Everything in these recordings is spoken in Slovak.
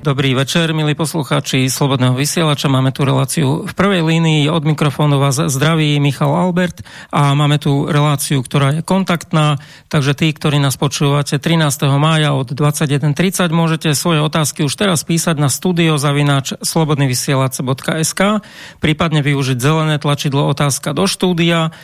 Dobrý večer, milí poslucháči Slobodného vysielača. Máme tu reláciu v prvej línii. Od mikrofónu vás zdraví Michal Albert a máme tu reláciu, ktorá je kontaktná. Takže tí, ktorí nás počúvate 13. mája od 21.30, môžete svoje otázky už teraz písať na studio zavináč slobodnyvysielac.sk prípadne využiť zelené tlačidlo otázka do štúdia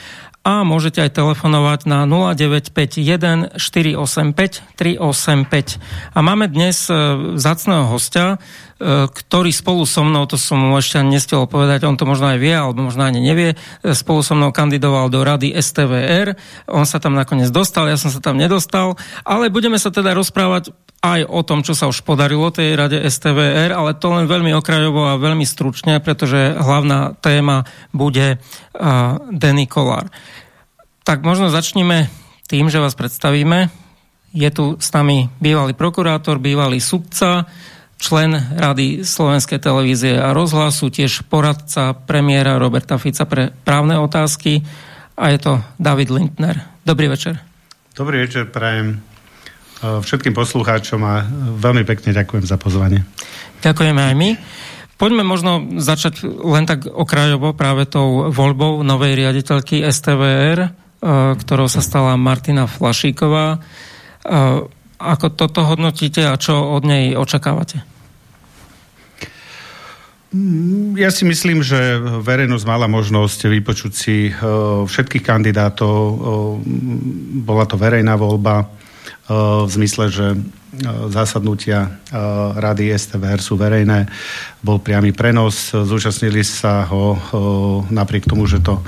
a môžete aj telefonovať na 0951 485 385. A máme dnes e, zácného hostia, e, ktorý spolu so mnou, to som mu ešte nestiel povedať, on to možno aj vie, alebo možno ani nevie, e, spolu so mnou kandidoval do rady STVR, on sa tam nakoniec dostal, ja som sa tam nedostal, ale budeme sa teda rozprávať aj o tom, čo sa už podarilo tej rade STVR, ale to len veľmi okrajovo a veľmi stručne, pretože hlavná téma bude Denny Kolár. Tak možno začneme tým, že vás predstavíme. Je tu s nami bývalý prokurátor, bývalý sudca, člen Rady Slovenskej televízie a rozhlasu, tiež poradca premiéra Roberta Fica pre právne otázky a je to David Lindner. Dobrý večer. Dobrý večer, prajem všetkým poslucháčom a veľmi pekne ďakujem za pozvanie. Ďakujeme aj my. Poďme možno začať len tak okrajovo práve tou voľbou novej riaditeľky STVR. E, ktorou sa stala Martina Flašíková. Ako toto hodnotíte a čo od nej očakávate? Mm, ja si myslím, že verejnosť mala možnosť vypočuť si všetkých kandidátov. Bola to verejná voľba v zmysle, že zásadnutia rady STVR sú verejné. Bol priamy prenos, zúčastnili sa ho napriek tomu, že to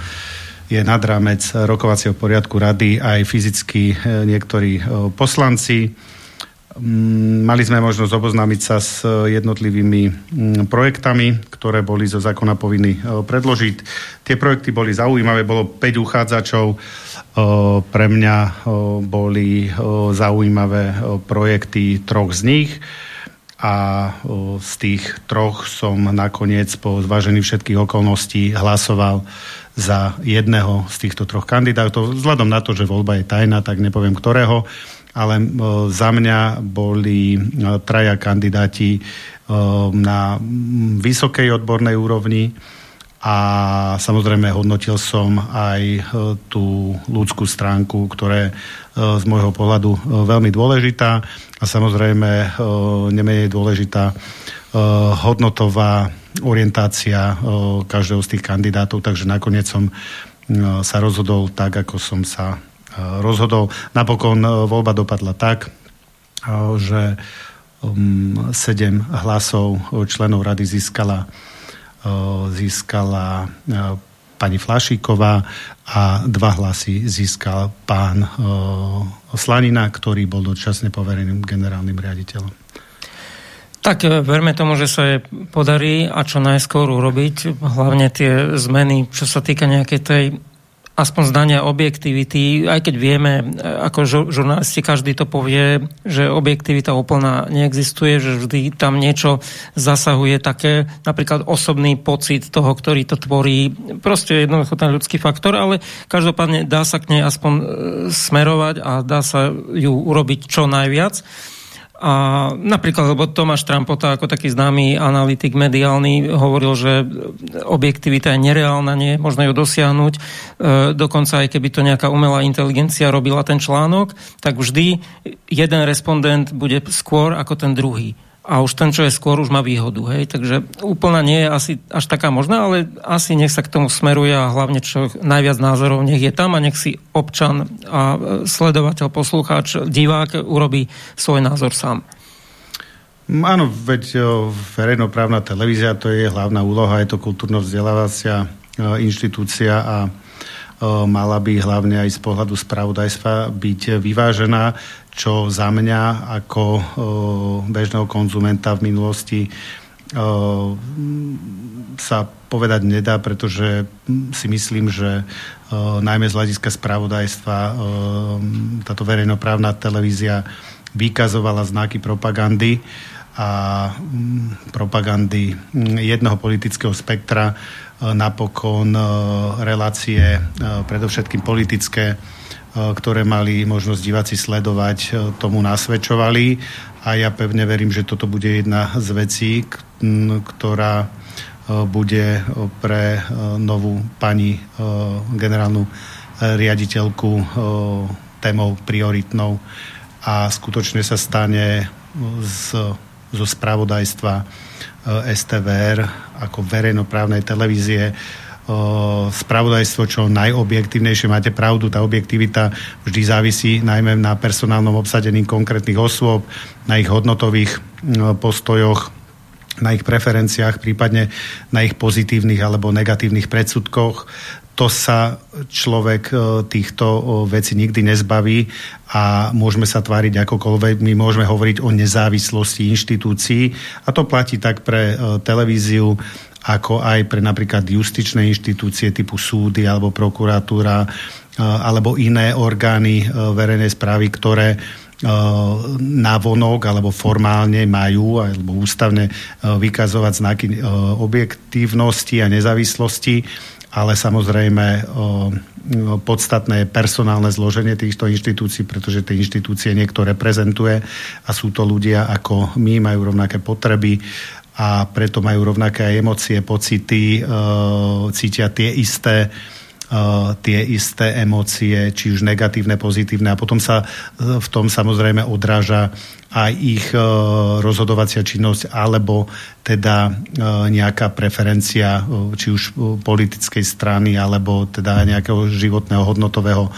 je nad rámec rokovacieho poriadku rady aj fyzicky niektorí poslanci. Mm, mali sme možnosť oboznámiť sa s jednotlivými mm, projektami, ktoré boli zo zákona povinní predložiť. Tie projekty boli zaujímavé, bolo 5 uchádzačov. Pre mňa boli zaujímavé projekty troch z nich a z tých troch som nakoniec po zvážení všetkých okolností hlasoval za jedného z týchto troch kandidátov. Vzhľadom na to, že voľba je tajná, tak nepoviem ktorého, ale za mňa boli traja kandidáti na vysokej odbornej úrovni a samozrejme hodnotil som aj tú ľudskú stránku, ktorá je z môjho pohľadu veľmi dôležitá a samozrejme nemenej dôležitá hodnotová orientácia každého z tých kandidátov, takže nakoniec som sa rozhodol tak, ako som sa rozhodol. Napokon voľba dopadla tak, že um, sedem hlasov členov rady získala, získala pani Flašíková a dva hlasy získal pán Slanina, ktorý bol dočasne povereným generálnym riaditeľom. Tak e, verme tomu, že sa je podarí a čo najskôr urobiť, hlavne tie zmeny, čo sa týka nejakej tej aspoň zdania objektivity, aj keď vieme, e, ako žurnalisti každý to povie, že objektivita úplná neexistuje, že vždy tam niečo zasahuje také, napríklad osobný pocit toho, ktorý to tvorí, proste jednoducho ten ľudský faktor, ale každopádne dá sa k nej aspoň e, smerovať a dá sa ju urobiť čo najviac. A napríklad, lebo Tomáš Trampota ako taký známy analytik mediálny hovoril, že objektivita je nereálna, nie je ju dosiahnuť. E, dokonca aj keby to nejaká umelá inteligencia robila ten článok, tak vždy jeden respondent bude skôr ako ten druhý a už ten, čo je skôr, už má výhodu. Hej? Takže úplne nie je asi až taká možná, ale asi nech sa k tomu smeruje a hlavne čo najviac názorov nech je tam a nech si občan a sledovateľ, poslucháč, divák urobí svoj názor sám. Áno, veď verejnoprávna televízia, to je hlavná úloha, je to kultúrno-vzdelávacia inštitúcia a mala by hlavne aj z pohľadu spravodajstva byť vyvážená čo za mňa ako o, bežného konzumenta v minulosti o, sa povedať nedá, pretože si myslím, že o, najmä z hľadiska spravodajstva táto verejnoprávna televízia vykazovala znaky propagandy a mm, propagandy mm, jedného politického spektra napokon relácie, predovšetkým politické, ktoré mali možnosť diváci sledovať, tomu nasvedčovali. A ja pevne verím, že toto bude jedna z vecí, ktorá bude pre novú pani generálnu riaditeľku témou prioritnou. A skutočne sa stane z, zo spravodajstva STVR ako verejnoprávnej televízie spravodajstvo čo najobjektívnejšie. Máte pravdu, tá objektivita vždy závisí najmä na personálnom obsadení konkrétnych osôb, na ich hodnotových postojoch, na ich preferenciách, prípadne na ich pozitívnych alebo negatívnych predsudkoch to sa človek týchto vecí nikdy nezbaví a môžeme sa tváriť akokoľvek. My môžeme hovoriť o nezávislosti inštitúcií a to platí tak pre televíziu, ako aj pre napríklad justičné inštitúcie typu súdy alebo prokuratúra e, alebo iné orgány verejnej správy, ktoré návonok alebo formálne majú alebo ústavne vykazovať znaky objektívnosti a nezávislosti ale samozrejme podstatné personálne zloženie týchto inštitúcií, pretože tie inštitúcie niekto reprezentuje a sú to ľudia ako my, majú rovnaké potreby a preto majú rovnaké emócie, pocity, cítia tie isté tie isté emócie, či už negatívne, pozitívne a potom sa v tom samozrejme odráža aj ich e, rozhodovacia činnosť alebo teda e, nejaká preferencia e, či už politickej strany alebo teda nejakého životného hodnotového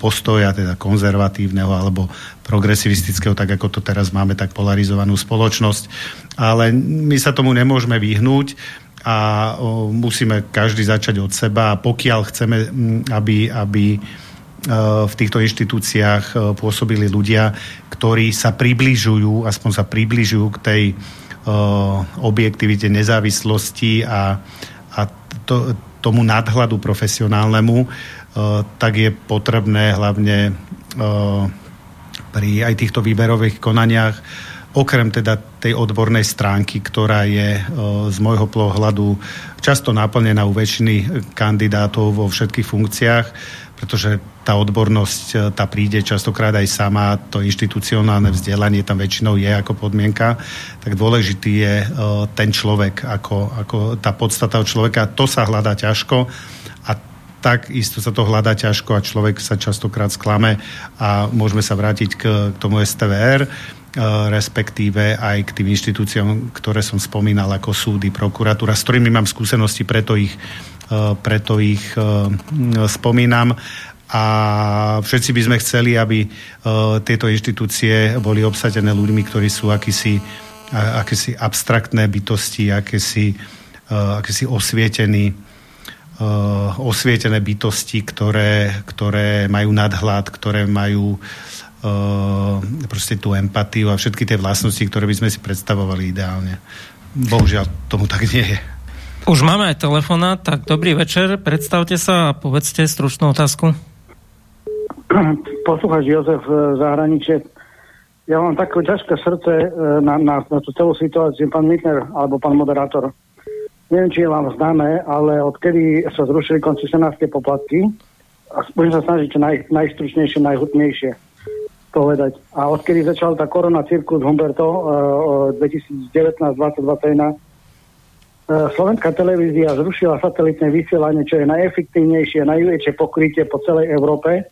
postoja, teda konzervatívneho alebo progresivistického, tak ako to teraz máme tak polarizovanú spoločnosť. Ale my sa tomu nemôžeme vyhnúť a musíme každý začať od seba a pokiaľ chceme, aby, aby v týchto inštitúciách e, pôsobili ľudia, ktorí sa približujú, aspoň sa približujú k tej e, objektivite, nezávislosti a, a to, tomu nadhľadu profesionálnemu, e, tak je potrebné hlavne pri aj týchto výberových konaniach okrem teda tej odbornej stránky, ktorá je z môjho pohľadu často naplnená u väčšiny kandidátov vo všetkých funkciách, pretože tá odbornosť, e, tá príde častokrát aj sama, to inštitucionálne vzdelanie tam väčšinou je ako podmienka, tak dôležitý je e, ten človek, ako, ako tá podstata od človeka. To sa hľadá ťažko a tak isto sa to hľadá ťažko a človek sa častokrát sklame a môžeme sa vrátiť k, k tomu STVR, e, respektíve aj k tým inštitúciám, ktoré som spomínal ako súdy, prokuratúra, s ktorými mám skúsenosti, preto ich Eh, preto ich eh, spomínam. A všetci by sme chceli, aby eh, tieto inštitúcie boli obsadené ľuďmi, ktorí sú akýsi, akési abstraktné bytosti, akési, akési osvietení osvietené bytosti, ktoré, ktoré majú nadhľad, ktoré majú proste tú empatiu a všetky tie vlastnosti, ktoré by sme si predstavovali ideálne. Bohužiaľ, tomu tak nie je. Už máme aj telefona, tak dobrý večer, predstavte sa a povedzte stručnú otázku. Poslucháč Jozef z zahraničie. Ja mám také ťažké srdce e, na, na, na tú celú situáciu, pán Mitner alebo pán moderátor. Neviem, či je vám známe, ale odkedy sa zrušili koncesionárske poplatky, a budem sa snažiť čo naj, najstručnejšie, najhutnejšie povedať. A odkedy začal tá korona cirkus Humberto uh, 2019-2021, E, Slovenská televízia zrušila satelitné vysielanie, čo je najefektívnejšie, najväčšie pokrytie po celej Európe,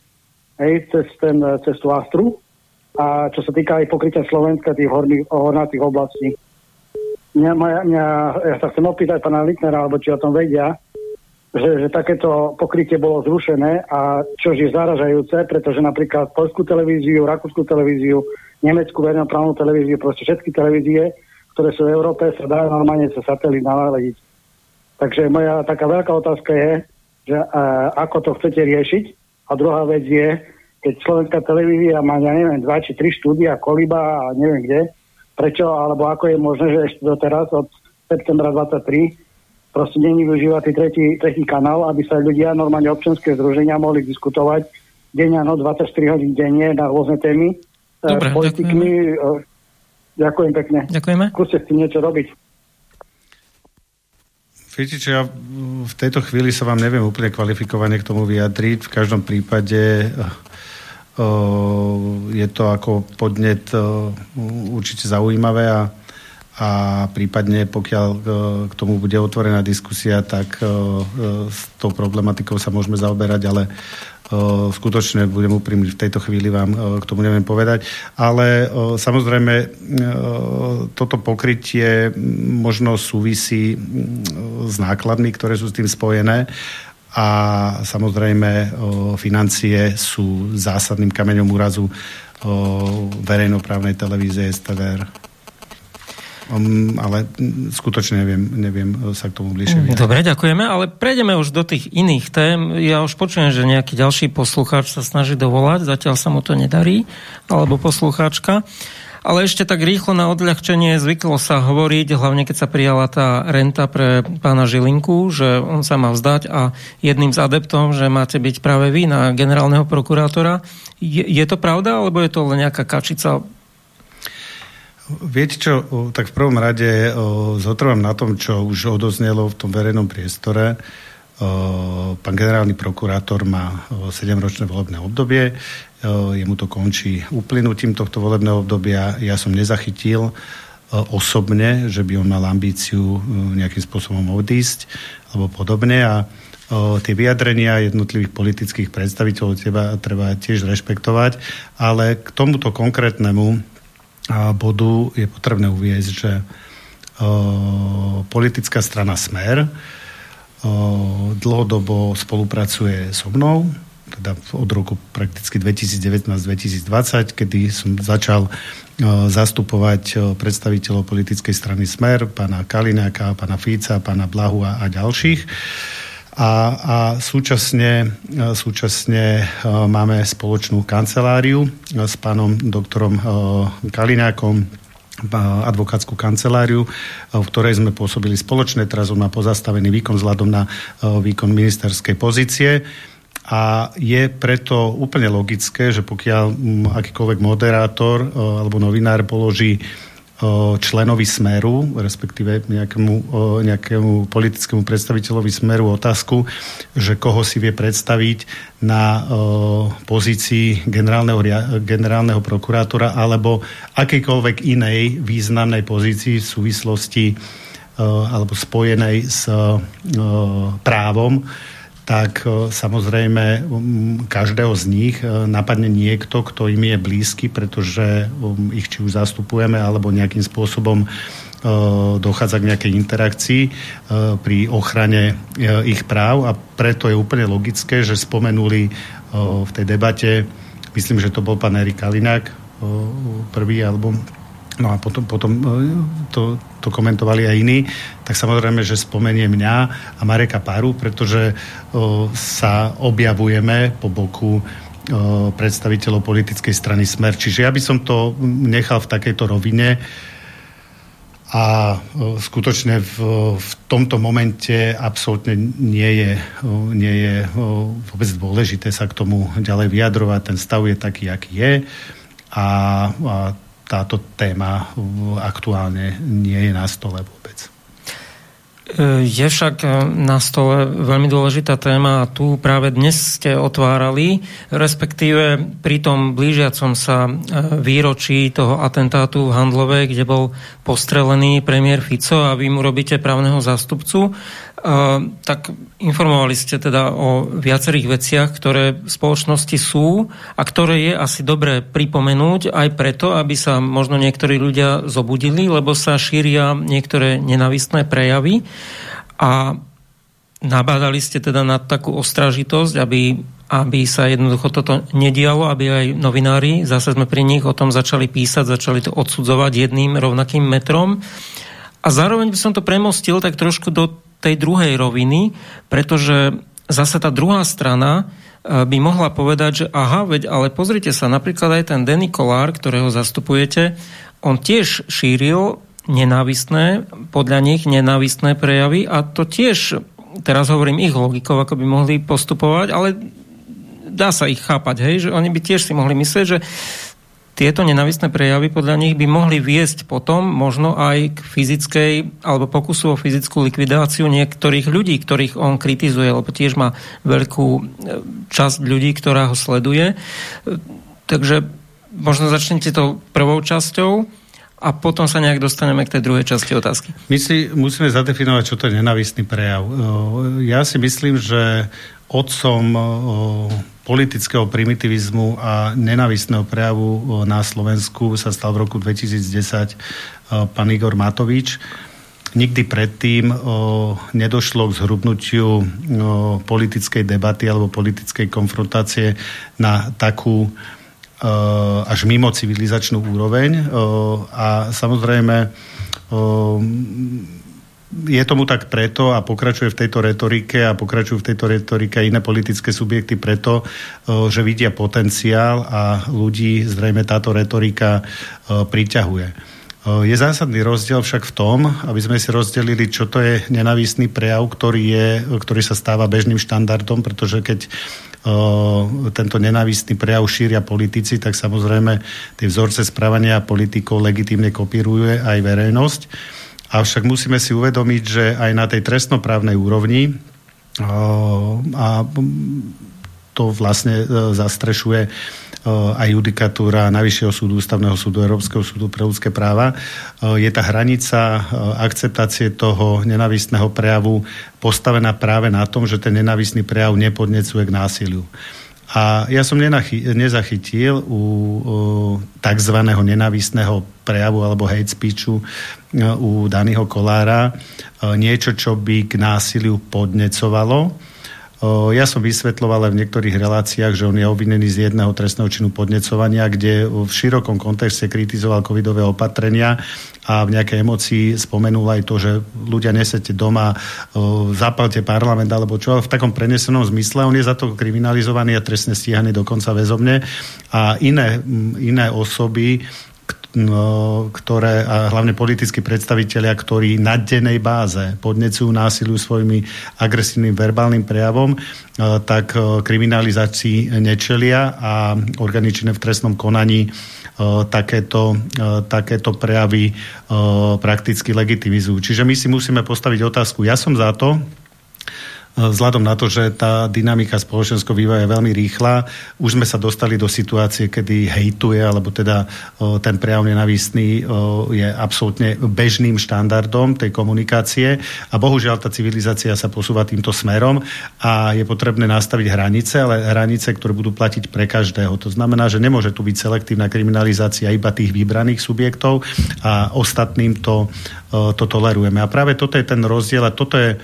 hej, cez, ten, cez tú Astru. A čo sa týka aj pokrytia Slovenska, tých horných, hornatých oblastí. Mňa, mňa, ja sa chcem opýtať pána Litnera, alebo či o tom vedia, že, že takéto pokrytie bolo zrušené a čo je zaražajúce, pretože napríklad polskú televíziu, rakúskú televíziu, nemeckú verejnoprávnu televíziu, proste všetky televízie ktoré sú v Európe, sa dá normálne sa satelit naladiť. Takže moja taká veľká otázka je, že uh, ako to chcete riešiť. A druhá vec je, keď slovenská televízia má, ja neviem, dva či tri štúdia, koliba a neviem kde, prečo, alebo ako je možné, že ešte doteraz od septembra 23 proste není využívať tretí, tretí kanál, aby sa ľudia, normálne občanské združenia mohli diskutovať deň a noc 24 hodín denne na rôzne témy Dobre, s politikmi, ďakujeme Ďakujem pekne. Ďakujeme. Skúste s tým niečo robiť. Viete čo, ja v tejto chvíli sa vám neviem úplne kvalifikovane k tomu vyjadriť. V každom prípade uh, je to ako podnet určite zaujímavé a, a prípadne pokiaľ uh, k tomu bude otvorená diskusia, tak s tou problematikou sa môžeme zaoberať, ale skutočne budem úprimný, v tejto chvíli vám k tomu neviem povedať. Ale samozrejme toto pokrytie možno súvisí s nákladmi, ktoré sú s tým spojené a samozrejme financie sú zásadným kameňom úrazu verejnoprávnej televízie STVR. Um, ale skutočne neviem, neviem sa k tomu bližšie vyjať. Dobre, ďakujeme, ale prejdeme už do tých iných tém. Ja už počujem, že nejaký ďalší poslucháč sa snaží dovolať, zatiaľ sa mu to nedarí, alebo poslucháčka. Ale ešte tak rýchlo na odľahčenie zvyklo sa hovoriť, hlavne keď sa prijala tá renta pre pána Žilinku, že on sa má vzdať a jedným z adeptom, že máte byť práve vy na generálneho prokurátora. Je, je to pravda, alebo je to len nejaká kačica Viete čo, tak v prvom rade zotrvám na tom, čo už odoznelo v tom verejnom priestore. Pán generálny prokurátor má 7-ročné volebné obdobie, jemu to končí uplynutím tohto volebného obdobia. Ja som nezachytil osobne, že by on mal ambíciu nejakým spôsobom odísť alebo podobne a tie vyjadrenia jednotlivých politických predstaviteľov treba, treba tiež rešpektovať, ale k tomuto konkrétnemu bodu je potrebné uviezť, že politická strana Smer dlhodobo spolupracuje so mnou, teda od roku prakticky 2019-2020, kedy som začal zastupovať predstaviteľov politickej strany Smer, pána Kalináka, pána Fíca, pána Blahu a, a ďalších a, a súčasne, súčasne máme spoločnú kanceláriu s pánom doktorom Kalinákom, advokátsku kanceláriu, v ktorej sme pôsobili spoločne. Teraz on má pozastavený výkon vzhľadom na výkon ministerskej pozície. A je preto úplne logické, že pokiaľ akýkoľvek moderátor alebo novinár položí členovi Smeru, respektíve nejakému, nejakému politickému predstaviteľovi Smeru otázku, že koho si vie predstaviť na pozícii generálneho, generálneho prokurátora alebo akejkoľvek inej významnej pozícii v súvislosti alebo spojenej s právom, tak e, samozrejme každého z nich e, napadne niekto, kto im je blízky, pretože ich či už zastupujeme, alebo nejakým spôsobom e, dochádza k nejakej interakcii pri ochrane ich práv. A preto je úplne logické, že spomenuli v tej debate, myslím, že to bol pán Erik Kalinák prvý, alebo No a potom, potom e, to, to komentovali aj iní, tak samozrejme, že spomenie mňa a Mareka Paru, pretože o, sa objavujeme po boku o, predstaviteľov politickej strany Smer. Čiže ja by som to nechal v takejto rovine a o, skutočne v, v tomto momente absolútne nie je, o, nie je o, vôbec dôležité sa k tomu ďalej vyjadrovať. Ten stav je taký, aký je a, a táto téma aktuálne nie je na stole vôbec. Je však na stole veľmi dôležitá téma a tu práve dnes ste otvárali, respektíve pri tom blížiacom sa e, výročí toho atentátu v Handlove, kde bol postrelený premiér Fico a vy mu robíte právneho zástupcu. Tak informovali ste teda o viacerých veciach, ktoré v spoločnosti sú a ktoré je asi dobré pripomenúť aj preto, aby sa možno niektorí ľudia zobudili, lebo sa šíria niektoré nenavistné prejavy a nabádali ste teda na takú ostražitosť, aby, aby sa jednoducho toto nedialo, aby aj novinári, zase sme pri nich o tom začali písať, začali to odsudzovať jedným rovnakým metrom. A zároveň by som to premostil tak trošku do tej druhej roviny, pretože zase tá druhá strana e, by mohla povedať, že aha, veď, ale pozrite sa, napríklad aj ten Denny Kolár, ktorého zastupujete, on tiež šíril nenávistné, podľa nich nenávistné prejavy a to tiež, teraz hovorím ich logikou, ako by mohli postupovať, ale dá sa ich chápať, hej, že oni by tiež si mohli myslieť, že tieto nenavistné prejavy podľa nich by mohli viesť potom možno aj k fyzickej alebo pokusu o fyzickú likvidáciu niektorých ľudí, ktorých on kritizuje, lebo tiež má veľkú e, časť ľudí, ktorá ho sleduje. E, takže možno začnete to prvou časťou a potom sa nejak dostaneme k tej druhej časti otázky. My si musíme zadefinovať, čo to je nenavistný prejav. E, ja si myslím, že otcom politického primitivizmu a nenavistného prejavu na Slovensku sa stal v roku 2010 pán Igor Matovič. Nikdy predtým nedošlo k zhrubnutiu politickej debaty alebo politickej konfrontácie na takú až mimo civilizačnú úroveň. A samozrejme je tomu tak preto a pokračuje v tejto retorike a pokračujú v tejto retorike iné politické subjekty preto, že vidia potenciál a ľudí zrejme táto retorika priťahuje. Je zásadný rozdiel však v tom, aby sme si rozdelili, čo to je nenavistný prejav, ktorý, je, ktorý sa stáva bežným štandardom, pretože keď tento nenávistný prejav šíria politici, tak samozrejme tie vzorce správania politikov legitímne kopíruje aj verejnosť. Avšak musíme si uvedomiť, že aj na tej trestnoprávnej úrovni a to vlastne e, zastrešuje e, aj judikatúra Najvyššieho súdu, Ústavného súdu, Európskeho súdu pre ľudské práva. E, je tá hranica akceptácie toho nenavistného prejavu postavená práve na tom, že ten nenavistný prejav nepodnecuje k násiliu. A ja som nenachy, nezachytil u, u tzv. nenavistného prejavu alebo hate speechu e, u Daniho Kolára e, niečo, čo by k násiliu podnecovalo ja som vysvetloval aj v niektorých reláciách, že on je obvinený z jedného trestného činu podnecovania, kde v širokom kontexte kritizoval covidové opatrenia a v nejakej emocii spomenul aj to, že ľudia nesete doma, zapalte parlament alebo čo, v takom prenesenom zmysle. On je za to kriminalizovaný a trestne stíhaný dokonca väzobne a iné, iné osoby ktoré, a hlavne politickí predstavitelia, ktorí na dennej báze podnecujú násilu svojimi agresívnym verbálnym prejavom, e, tak e, kriminalizácii nečelia a organičné v trestnom konaní e, takéto, takéto prejavy prakticky legitimizujú. Čiže my si musíme postaviť otázku. Ja som za to, vzhľadom na to, že tá dynamika spoločenského vývoja je veľmi rýchla. Už sme sa dostali do situácie, kedy hejtuje, alebo teda ten prejav nenavistný je absolútne bežným štandardom tej komunikácie a bohužiaľ tá civilizácia sa posúva týmto smerom a je potrebné nastaviť hranice, ale hranice, ktoré budú platiť pre každého. To znamená, že nemôže tu byť selektívna kriminalizácia iba tých vybraných subjektov a ostatným to, to tolerujeme. A práve toto je ten rozdiel a toto je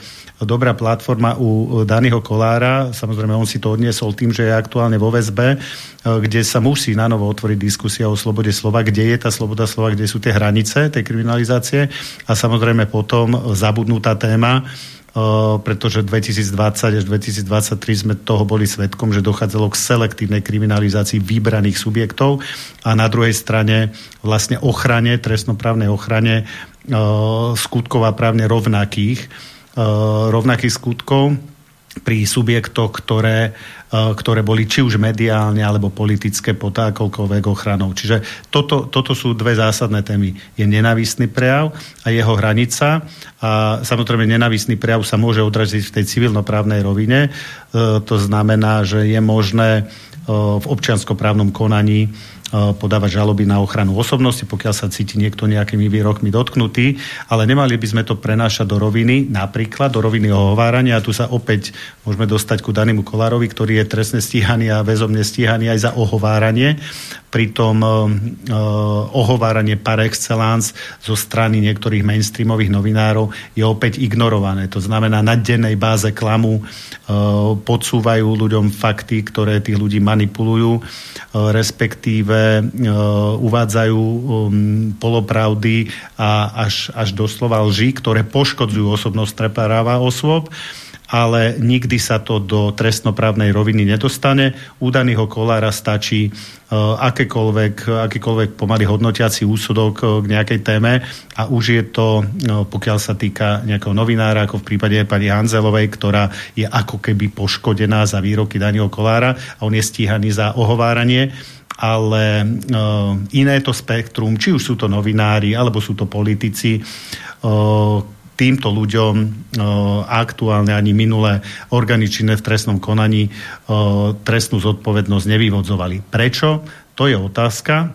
dobrá platforma u Daniho Kolára. Samozrejme, on si to odniesol tým, že je aktuálne vo väzbe, e, kde sa musí na novo otvoriť diskusia o slobode slova, kde je tá sloboda slova, kde sú tie hranice tej kriminalizácie. A samozrejme potom zabudnutá téma, e, pretože 2020 až 2023 sme toho boli svetkom, že dochádzalo k selektívnej kriminalizácii vybraných subjektov. A na druhej strane vlastne ochrane, trestnoprávnej ochrane e, skutkov a právne rovnakých. Eh, rovnakých skutkov pri subjektoch, ktoré, eh, ktoré boli či už mediálne alebo politické pod akoľkoľvek ochranou. Čiže toto, toto sú dve zásadné témy. Je nenavistný prejav a jeho hranica a samozrejme nenavistný prejav sa môže odraziť v tej civilnoprávnej rovine. Eh, to znamená, že je možné v občianskoprávnom konaní podávať žaloby na ochranu osobnosti, pokiaľ sa cíti niekto nejakými výrokmi dotknutý, ale nemali by sme to prenášať do roviny, napríklad do roviny ohovárania. A tu sa opäť môžeme dostať ku Danimu Kolárovi, ktorý je trestne stíhaný a väzomne stíhaný aj za ohováranie pritom uh, ohováranie par excellence zo strany niektorých mainstreamových novinárov je opäť ignorované. To znamená, na dennej báze klamu uh, podsúvajú ľuďom fakty, ktoré tých ľudí manipulujú, uh, respektíve uh, uvádzajú um, polopravdy a až, až doslova lži, ktoré poškodzujú osobnosť práva osôb ale nikdy sa to do trestnoprávnej roviny nedostane. U daného kolára stačí uh, akékoľvek, akýkoľvek pomaly hodnotiaci úsudok uh, k nejakej téme a už je to, uh, pokiaľ sa týka nejakého novinára, ako v prípade pani Hanzelovej, ktorá je ako keby poškodená za výroky daného kolára a on je stíhaný za ohováranie ale iné to spektrum, či už sú to novinári, alebo sú to politici, týmto ľuďom aktuálne ani minulé orgány činné v trestnom konaní trestnú zodpovednosť nevyvodzovali. Prečo? To je otázka,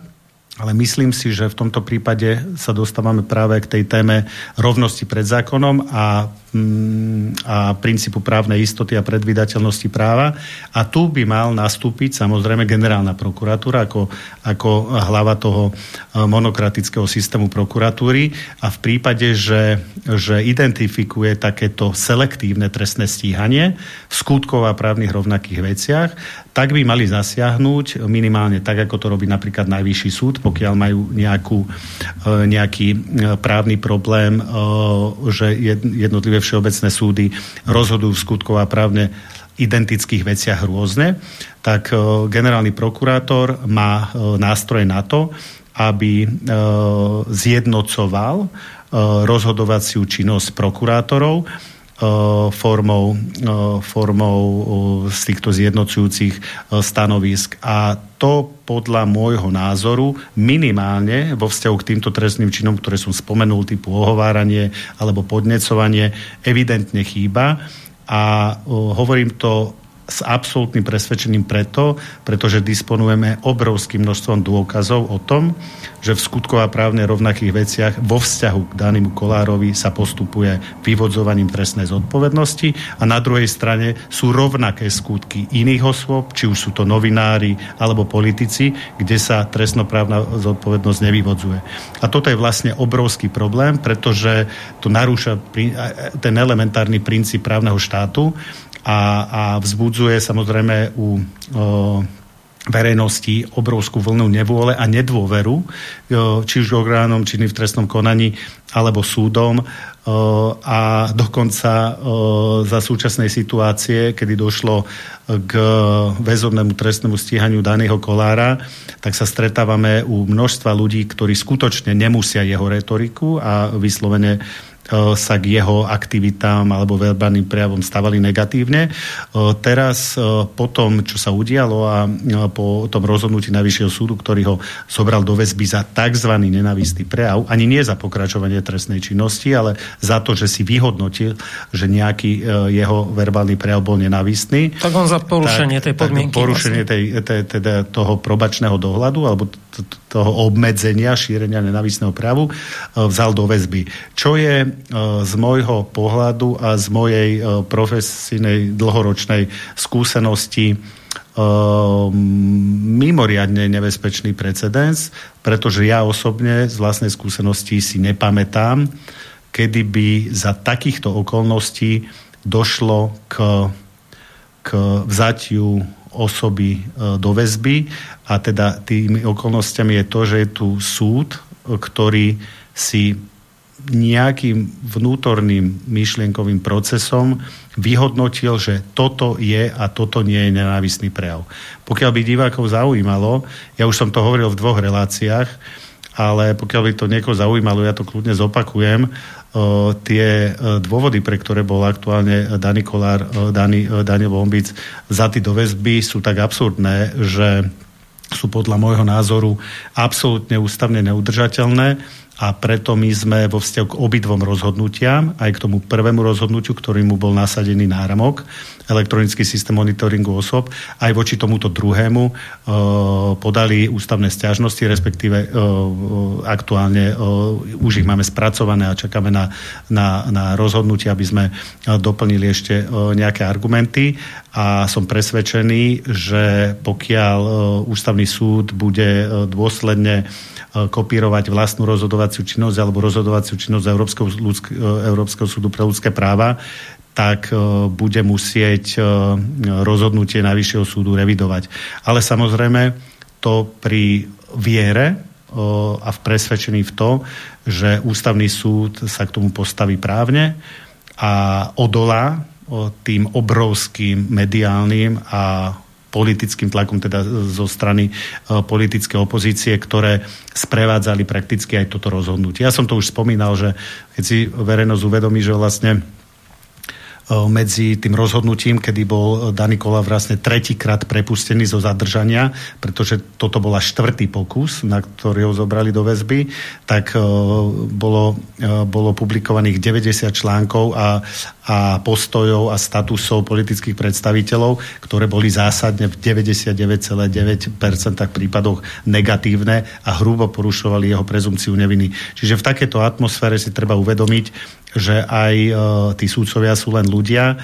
ale myslím si, že v tomto prípade sa dostávame práve k tej téme rovnosti pred zákonom a, a princípu právnej istoty a predvydateľnosti práva. A tu by mal nastúpiť samozrejme generálna prokuratúra ako, ako hlava toho e, monokratického systému prokuratúry a v prípade, že, že identifikuje takéto selektívne trestné stíhanie v skutkov a právnych rovnakých veciach, tak by mali zasiahnuť minimálne tak, ako to robí napríklad Najvyšší súd, pokiaľ majú nejakú, e, nejaký e, právny problém, že jednotlivé všeobecné súdy rozhodujú v skutkov a právne identických veciach rôzne, tak generálny prokurátor má nástroje na to, aby zjednocoval rozhodovaciu činnosť prokurátorov, formou, eh, formou eh, z týchto zjednocujúcich stanovisk. A to podľa môjho názoru minimálne vo vzťahu k týmto trestným činom, ktoré som spomenul, typu ohováranie alebo podnecovanie, evidentne chýba. A hovorím to s absolútnym presvedčením preto, pretože disponujeme obrovským množstvom dôkazov o tom, že v skutkov a právne rovnakých veciach vo vzťahu k danému Kolárovi sa postupuje vyvodzovaním trestnej zodpovednosti a na druhej strane sú rovnaké skutky iných osôb, či už sú to novinári alebo politici, kde sa trestnoprávna zodpovednosť nevyvodzuje. A toto je vlastne obrovský problém, pretože to narúša ten elementárny princíp právneho štátu, a, a vzbudzuje samozrejme u o, verejnosti obrovskú vlnu nevôle a nedôveru, či už orgánom činy v trestnom konaní alebo súdom a dokonca za súčasnej situácie, kedy došlo k väzobnému trestnému stíhaniu daného kolára, tak sa stretávame u množstva ľudí, ktorí skutočne nemusia jeho retoriku a vyslovene sa k jeho aktivitám alebo verbálnym prejavom stavali negatívne. E, teraz e, po tom, čo sa udialo a po tom rozhodnutí Najvyššieho súdu, ktorý ho zobral do väzby za tzv. nenavistný prejav, ani nie za pokračovanie trestnej činnosti, ale za to, že si vyhodnotil, že nejaký jeho verbálny prejav bol nenavistný. Tak on za porušenie tak, tej podmienky. Porušenie vlastne. tej, tej, teda toho probačného dohľadu alebo toho obmedzenia šírenia nenavistného prejavu vzal do väzby. Čo je z môjho pohľadu a z mojej e, profesijnej dlhoročnej skúsenosti e, mimoriadne nebezpečný precedens, pretože ja osobne z vlastnej skúsenosti si nepamätám, kedy by za takýchto okolností došlo k, k vzatiu osoby e, do väzby a teda tými okolnostiami je to, že je tu súd, ktorý si nejakým vnútorným myšlienkovým procesom vyhodnotil, že toto je a toto nie je nenávistný prejav. Pokiaľ by divákov zaujímalo, ja už som to hovoril v dvoch reláciách, ale pokiaľ by to niekoho zaujímalo, ja to kľudne zopakujem, o, tie o, dôvody, pre ktoré bol aktuálne Dani Kolár, o, Dani, Daniel Bombic zatý do väzby, sú tak absurdné, že sú podľa môjho názoru absolútne ústavne neudržateľné a preto my sme vo vzťahu k obidvom rozhodnutiam, aj k tomu prvému rozhodnutiu, ktorý mu bol nasadený náramok, elektronický systém monitoringu osob, aj voči tomuto druhému e, podali ústavné stiažnosti, respektíve e, aktuálne e, už ich máme spracované a čakáme na, na, na rozhodnutie, aby sme doplnili ešte e, nejaké argumenty. A som presvedčený, že pokiaľ e, ústavný súd bude e, dôsledne E, kopírovať vlastnú rozhodovaciu činnosť alebo rozhodovaciu činnosť Európskeho, ľudsk- e, Európskeho súdu pre ľudské práva, tak e, bude musieť rozhodnutie Najvyššieho súdu revidovať. Ale samozrejme to pri viere a v presvedčení v to, že ústavný súd sa k tomu postaví právne a odolá tým obrovským mediálnym a politickým tlakom, teda zo strany e, politické opozície, ktoré sprevádzali prakticky aj toto rozhodnutie. Ja som to už spomínal, že keď si verejnosť uvedomí, že vlastne medzi tým rozhodnutím, kedy bol Daný Kola vlastne tretíkrát prepustený zo zadržania, pretože toto bola štvrtý pokus, na ktorý ho zobrali do väzby, tak bolo, bolo publikovaných 90 článkov a, a postojov a statusov politických predstaviteľov, ktoré boli zásadne v 99,9% prípadoch negatívne a hrubo porušovali jeho prezumciu neviny. Čiže v takéto atmosfére si treba uvedomiť, že aj e, tí súdcovia sú len ľudia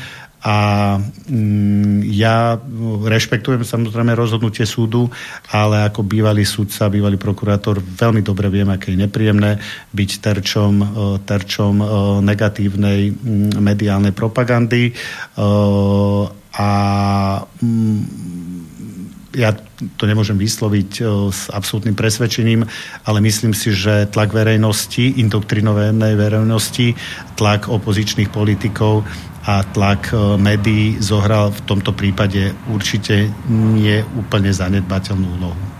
a mm, ja rešpektujem samozrejme rozhodnutie súdu, ale ako bývalý súdca, bývalý prokurátor veľmi dobre viem, aké je nepríjemné byť terčom, e, terčom e, negatívnej mm, mediálnej propagandy. A mm, ja to nemôžem vysloviť s absolútnym presvedčením, ale myslím si, že tlak verejnosti, indoktrinovanej verejnosti, tlak opozičných politikov a tlak e, médií zohral v tomto prípade určite nie úplne zanedbateľnú úlohu.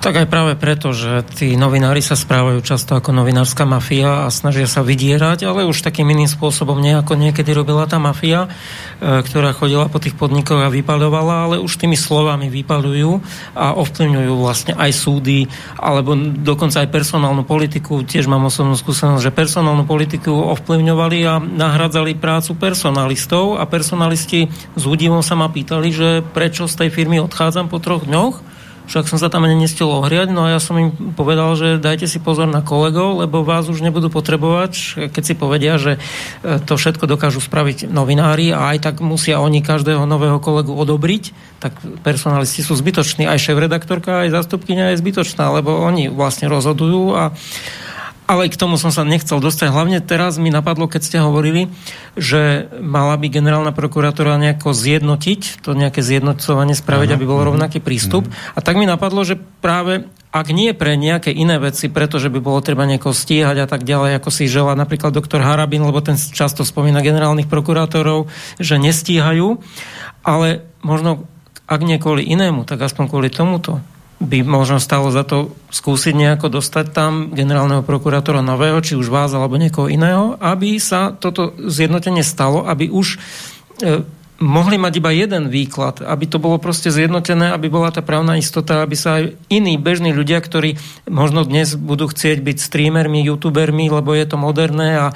Tak aj práve preto, že tí novinári sa správajú často ako novinárska mafia a snažia sa vydierať, ale už takým iným spôsobom, nie ako niekedy robila tá mafia, e, ktorá chodila po tých podnikoch a vypaľovala, ale už tými slovami vypaľujú a ovplyvňujú vlastne aj súdy, alebo dokonca aj personálnu politiku. Tiež mám osobnú skúsenosť, že personálnu politiku ovplyvňovali a nahradzali prácu personalistov a personalisti s údivom sa ma pýtali, že prečo z tej firmy odchádzam po troch dňoch však som sa tam ani nestiel ohriať, no a ja som im povedal, že dajte si pozor na kolegov, lebo vás už nebudú potrebovať, keď si povedia, že e, to všetko dokážu spraviť novinári a aj tak musia oni každého nového kolegu odobriť, tak personalisti sú zbytoční, aj šéf-redaktorka, aj zastupkynia je zbytočná, lebo oni vlastne rozhodujú a ale k tomu som sa nechcel dostať. Hlavne teraz mi napadlo, keď ste hovorili, že mala by generálna prokurátora nejako zjednotiť, to nejaké zjednocovanie spraviť, aby bol rovnaký prístup. A tak mi napadlo, že práve ak nie pre nejaké iné veci, pretože by bolo treba niekoho stíhať a tak ďalej, ako si želá napríklad doktor Harabin, lebo ten často spomína generálnych prokurátorov, že nestíhajú, ale možno ak nie kvôli inému, tak aspoň kvôli tomuto by možno stalo za to skúsiť nejako dostať tam generálneho prokurátora nového, či už vás alebo niekoho iného, aby sa toto zjednotenie stalo, aby už e, mohli mať iba jeden výklad, aby to bolo proste zjednotené, aby bola tá právna istota, aby sa aj iní bežní ľudia, ktorí možno dnes budú chcieť byť streamermi, youtubermi, lebo je to moderné a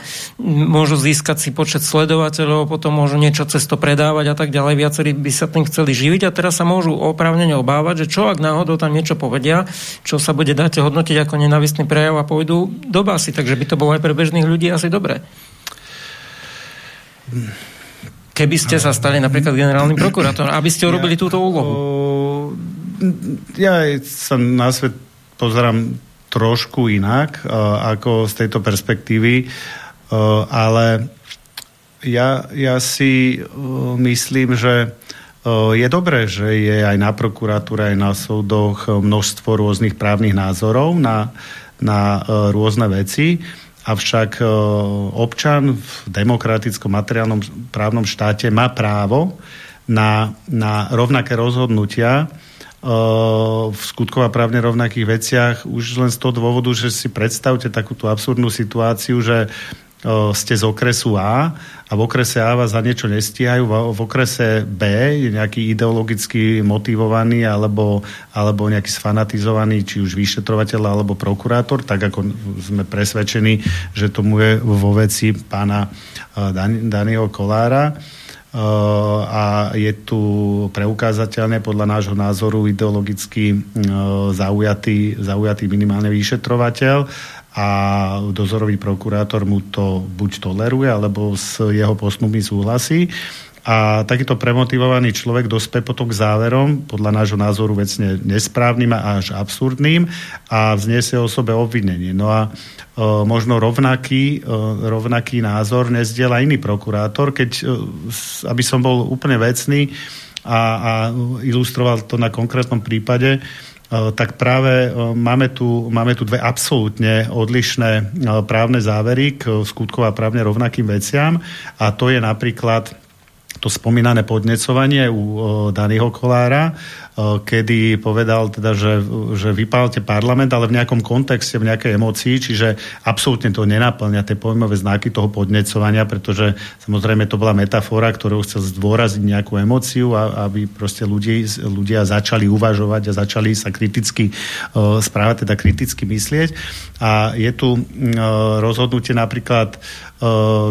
môžu získať si počet sledovateľov, potom môžu niečo cez to predávať a tak ďalej. Viacerí by sa tým chceli živiť a teraz sa môžu oprávnene obávať, že čo ak náhodou tam niečo povedia, čo sa bude dať hodnotiť ako nenavistný prejav a pôjdu do basy. Takže by to bolo aj pre bežných ľudí asi dobré. Keby ste sa stali napríklad generálnym prokurátorom, aby ste urobili ja, túto úlohu. Ja sa na svet pozerám trošku inak, ako z tejto perspektívy, ale ja, ja si myslím, že je dobré, že je aj na prokuratúre, aj na súdoch množstvo rôznych právnych názorov na, na rôzne veci Avšak e, občan v demokratickom materiálnom právnom štáte má právo na, na rovnaké rozhodnutia e, v skutkovo právne rovnakých veciach už len z toho dôvodu, že si predstavte takúto absurdnú situáciu, že ste z okresu A a v okrese A vás za niečo nestíhajú, v okrese B je nejaký ideologicky motivovaný alebo, alebo nejaký sfanatizovaný, či už vyšetrovateľ alebo prokurátor, tak ako sme presvedčení, že tomu je vo veci pána Dan- Daniel Kolára. A je tu preukázateľne podľa nášho názoru ideologicky zaujatý, zaujatý minimálne vyšetrovateľ a dozorový prokurátor mu to buď toleruje, alebo s jeho postupmi súhlasí. A takýto premotivovaný človek dospie potom k záverom, podľa nášho názoru vecne nesprávnym a až absurdným a vzniesie o sobe obvinenie. No a e, možno rovnaký, e, rovnaký názor nezdiela iný prokurátor, keď, e, aby som bol úplne vecný a, a ilustroval to na konkrétnom prípade, tak práve e, máme tu, máme tu dve absolútne odlišné e, právne závery k skutkov a právne rovnakým veciam. A to je napríklad to spomínané podnecovanie u Daného Kolára kedy povedal teda, že, že vypálte parlament, ale v nejakom kontexte, v nejakej emocii, čiže absolútne to nenaplňa tie pojmové znaky toho podnecovania, pretože samozrejme to bola metafora, ktorou chcel zdôraziť nejakú emociu, a, aby proste ľudí, ľudia začali uvažovať a začali sa kriticky uh, správať, teda kriticky myslieť. A je tu uh, rozhodnutie napríklad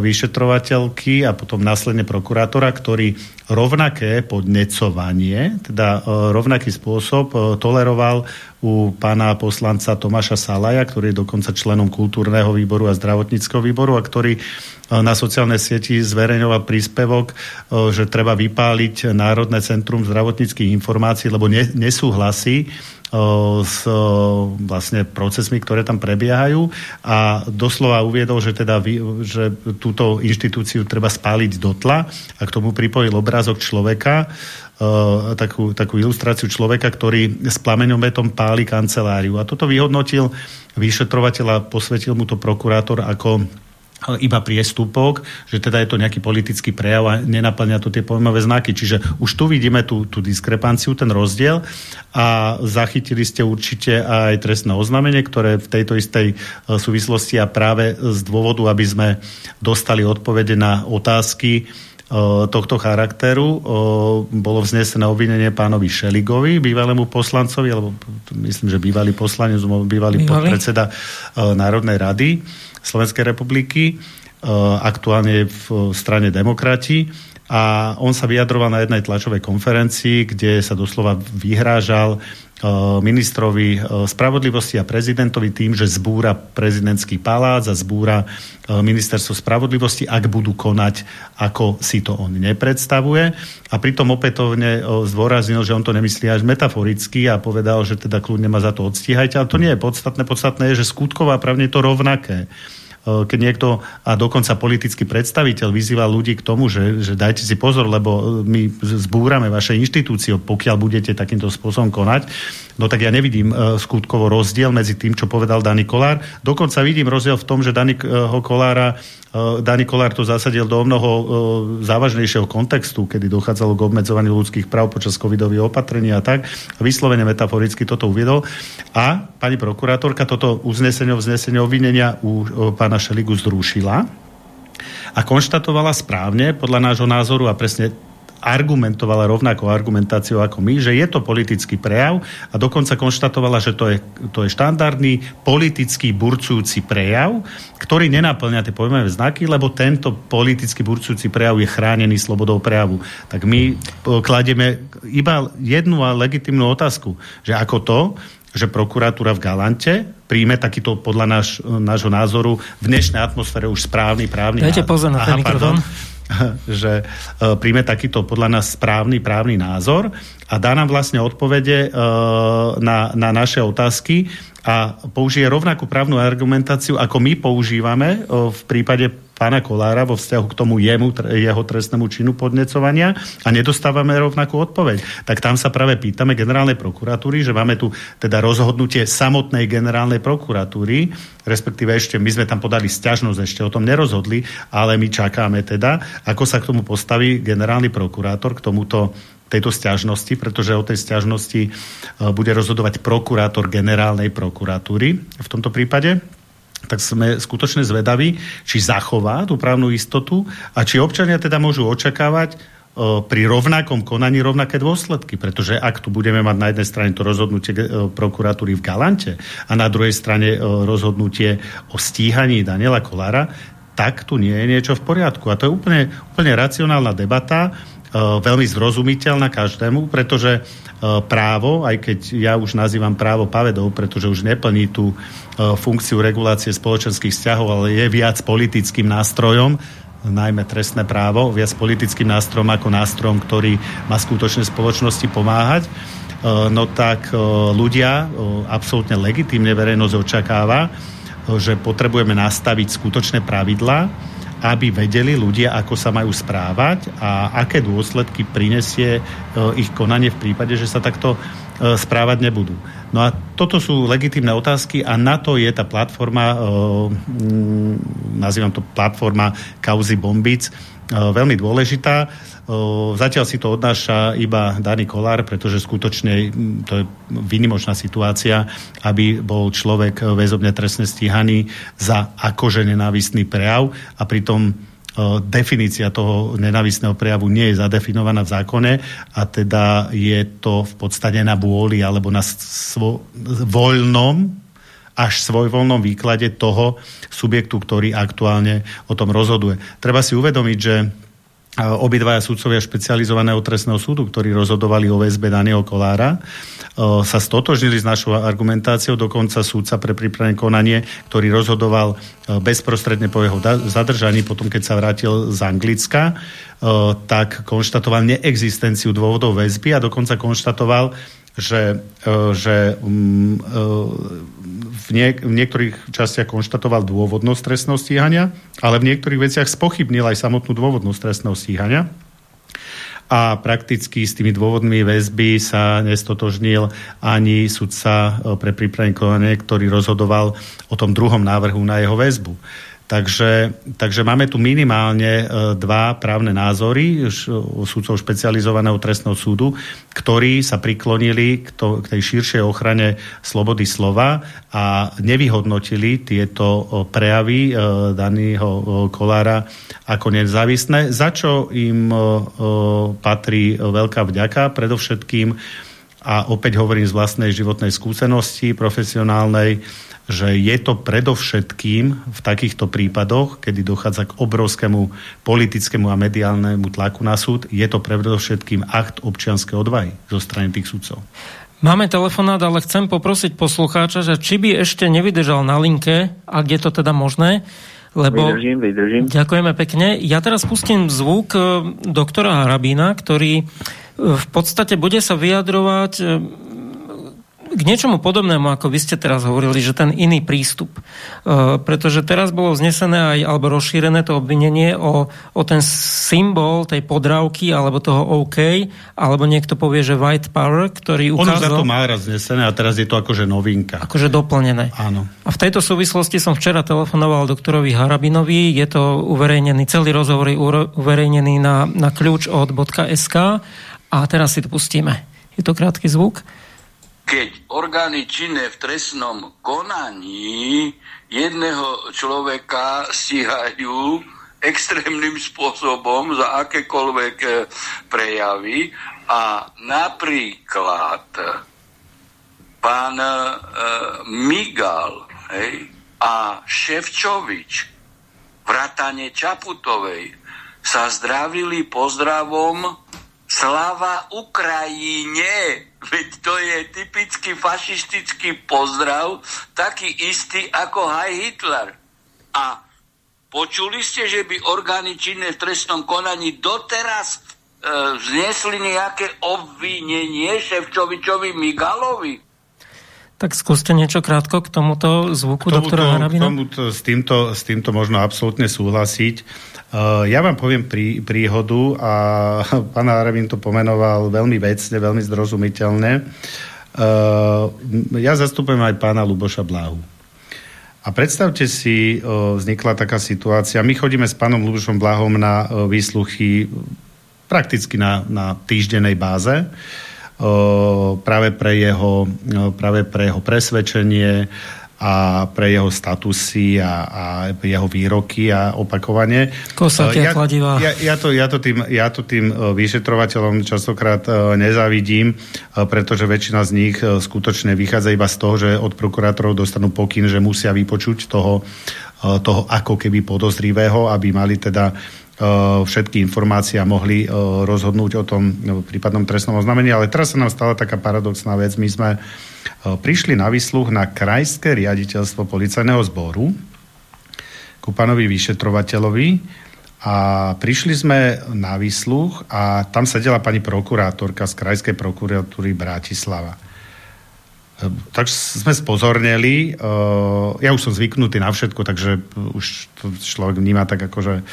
vyšetrovateľky a potom následne prokurátora, ktorý rovnaké podnecovanie, teda rovnaký spôsob toleroval u pána poslanca Tomáša Salaja, ktorý je dokonca členom kultúrneho výboru a zdravotníckého výboru a ktorý na sociálnej sieti zverejňoval príspevok, že treba vypáliť Národné centrum zdravotníckých informácií, lebo nesúhlasí s vlastne procesmi, ktoré tam prebiehajú. A doslova uviedol, že teda že túto inštitúciu treba spáliť do tla a k tomu pripojil obrázok človeka, takú, takú ilustráciu človeka, ktorý s plameňometom páli kanceláriu. A toto vyhodnotil vyšetrovateľ a posvetil mu to prokurátor ako iba priestupok, že teda je to nejaký politický prejav a nenaplňa to tie pojmové znaky. Čiže už tu vidíme tú, tú diskrepanciu, ten rozdiel a zachytili ste určite aj trestné oznámenie, ktoré v tejto istej e, súvislosti a práve z dôvodu, aby sme dostali odpovede na otázky, e, tohto charakteru bolo vznesené obvinenie pánovi Šeligovi, bývalému poslancovi, alebo myslím, že bývalý poslanec, bývalý, bývalý? podpredseda Národnej rady Slovenskej republiky, aktuálne v strane demokrati a on sa vyjadroval na jednej tlačovej konferencii, kde sa doslova vyhrážal ministrovi e, spravodlivosti a prezidentovi tým, že zbúra prezidentský palác a zbúra ministerstvo spravodlivosti, ak budú konať, ako si to on nepredstavuje. A pritom opätovne zdôraznil, že on to nemyslí až metaforicky a povedal, že teda kľudne ma za to odstíhajte. Ale to nie je podstatné. Podstatné je, že skutková pravne je to rovnaké. Eh, keď niekto a dokonca politický predstaviteľ vyzýva ľudí k tomu, že, že dajte si pozor, lebo eh, my zbúrame vaše inštitúcie, pokiaľ budete takýmto spôsobom konať, no tak ja nevidím uh, skutkovo rozdiel medzi tým, čo povedal Dani Kolár. Dokonca vidím rozdiel v tom, že Daniho Kolára Dani Kolár to zasadil do mnoho eh, závažnejšieho kontextu, kedy dochádzalo k obmedzovaniu ľudských práv počas covidových opatrení a tak. Vyslovene metaforicky toto uviedol. A pani prokurátorka toto uznesenie, vznesenie obvinenia u eh, pána Šeligu zrušila a konštatovala správne, podľa nášho názoru a presne argumentovala rovnako argumentáciou ako my, že je to politický prejav a dokonca konštatovala, že to je, to je štandardný politický burcujúci prejav, ktorý nenaplňa tie pojmové znaky, lebo tento politický burcujúci prejav je chránený slobodou prejavu. Tak my e, kladieme iba jednu a legitimnú otázku, že ako to, že prokuratúra v Galante príjme takýto podľa náš, nášho názoru v dnešnej atmosfére už správny právny... Dajte pozor na ten mikrofón. že e, príjme takýto podľa nás správny právny názor a dá nám vlastne odpovede e, na, na naše otázky a použije rovnakú právnu argumentáciu, ako my používame e, v prípade pána Kolára vo vzťahu k tomu jemu, jeho trestnému činu podnecovania a nedostávame rovnakú odpoveď. Tak tam sa práve pýtame generálnej prokuratúry, že máme tu teda rozhodnutie samotnej generálnej prokuratúry, respektíve ešte my sme tam podali sťažnosť, ešte o tom nerozhodli, ale my čakáme teda, ako sa k tomu postaví generálny prokurátor, k tomuto tejto stiažnosti, pretože o tej stiažnosti e, bude rozhodovať prokurátor generálnej prokuratúry v tomto prípade tak sme skutočne zvedaví, či zachová tú právnu istotu a či občania teda môžu očakávať o, pri rovnakom konaní rovnaké dôsledky. Pretože ak tu budeme mať na jednej strane to rozhodnutie o, prokuratúry v Galante a na druhej strane o, rozhodnutie o stíhaní Daniela Kolára, tak tu nie je niečo v poriadku. A to je úplne, úplne racionálna debata, veľmi zrozumiteľná každému, pretože právo, aj keď ja už nazývam právo pavedov, pretože už neplní tú funkciu regulácie spoločenských vzťahov, ale je viac politickým nástrojom, najmä trestné právo, viac politickým nástrojom ako nástrojom, ktorý má skutočne spoločnosti pomáhať, no tak ľudia absolútne legitímne verejnosť očakáva, že potrebujeme nastaviť skutočné pravidlá, aby vedeli ľudia, ako sa majú správať a aké dôsledky prinesie e, ich konanie v prípade, že sa takto e, správať nebudú. No a toto sú legitimné otázky a na to je tá platforma, e, nazývam to platforma kauzy Bombic, veľmi dôležitá. Zatiaľ si to odnáša iba Dani Kolár, pretože skutočne to je výnimočná situácia, aby bol človek väzobne trestne stíhaný za akože nenávistný prejav a pritom definícia toho nenavistného prejavu nie je zadefinovaná v zákone a teda je to v podstate na bôli alebo na svo- voľnom až svojvoľnom výklade toho subjektu, ktorý aktuálne o tom rozhoduje. Treba si uvedomiť, že obidvaja sudcovia špecializovaného trestného súdu, ktorí rozhodovali o väzbe Daniel Kolára, sa stotožnili s našou argumentáciou, dokonca súdca pre prípravné konanie, ktorý rozhodoval bezprostredne po jeho zadržaní, potom keď sa vrátil z Anglicka, tak konštatoval neexistenciu dôvodov väzby a dokonca konštatoval, že, že mm, v, niek- v niektorých častiach konštatoval dôvodnosť trestného stíhania, ale v niektorých veciach spochybnil aj samotnú dôvodnosť trestného stíhania a prakticky s tými dôvodmi väzby sa nestotožnil ani sudca e, pre prípravné konanie, ktorý rozhodoval o tom druhom návrhu na jeho väzbu. Takže, takže máme tu minimálne e, dva právne názory súdcov špecializovaného trestného súdu, ktorí sa priklonili k, to, k tej širšej ochrane slobody slova a nevyhodnotili tieto prejavy e, daného Kolára ako nezávislé, za čo im e, patrí veľká vďaka. Predovšetkým a opäť hovorím z vlastnej životnej skúsenosti profesionálnej, že je to predovšetkým v takýchto prípadoch, kedy dochádza k obrovskému politickému a mediálnemu tlaku na súd, je to predovšetkým akt občianskej odvahy zo strany tých súdcov. Máme telefonát, ale chcem poprosiť poslucháča, že či by ešte nevydržal na linke, ak je to teda možné, lebo... Vydržím, vydržím. Ďakujeme pekne. Ja teraz pustím zvuk e, doktora Harabína, ktorý e, v podstate bude sa vyjadrovať e, k niečomu podobnému, ako vy ste teraz hovorili, že ten iný prístup. E, pretože teraz bolo vznesené aj, alebo rozšírené to obvinenie o, o ten symbol tej podrávky, alebo toho OK, alebo niekto povie, že white power, ktorý ukázal... On za to má raz vznesené a teraz je to akože novinka. Akože doplnené. Áno. A v tejto súvislosti som včera telefonoval doktorovi Harabinovi, je to uverejnený, celý rozhovor je uverejnený na, na kľúč od .sk a teraz si to pustíme. Je to krátky zvuk keď orgány činné v trestnom konaní jedného človeka stíhajú extrémnym spôsobom za akékoľvek e, prejavy a napríklad pán e, Migal hej, a Ševčovič vrátane Čaputovej sa zdravili pozdravom Slava Ukrajine! Veď to je typický fašistický pozdrav, taký istý ako Heil Hitler. A počuli ste, že by orgány činné v trestnom konaní doteraz e, vznesli nejaké obvinenie Ševčovičovi Migalovi? Tak skúste niečo krátko k tomuto zvuku k tomuto, doktora Harabina. K tomuto, s, týmto, s týmto možno absolútne súhlasiť. Uh, ja vám poviem prí, príhodu a pán Harabin to pomenoval veľmi vecne, veľmi zrozumiteľne. Uh, ja zastupujem aj pána Luboša Bláhu. A predstavte si, uh, vznikla taká situácia. My chodíme s pánom Lubošom Bláhom na výsluchy prakticky na, na týždenej báze práve pre jeho, práve pre jeho presvedčenie, a pre jeho statusy a, a jeho výroky a opakovanie. Kosatia, ja, ja, ja, to, ja, to tým, ja to tým e, vyšetrovateľom častokrát e, nezavidím, e, pretože väčšina z nich skutočne vychádza iba z toho, že od prokurátorov dostanú pokyn, že musia vypočuť toho, toho ako keby podozrivého, aby mali teda všetky informácie a mohli rozhodnúť o tom prípadnom trestnom oznámení. Ale teraz sa nám stala taká paradoxná vec. My sme prišli na vysluch na krajské riaditeľstvo policajného zboru ku pánovi vyšetrovateľovi a prišli sme na výsluch a tam sedela pani prokurátorka z Krajskej prokuratúry Bratislava. Tak sme spozorneli, ja už som zvyknutý na všetko, takže už to človek vníma tak akože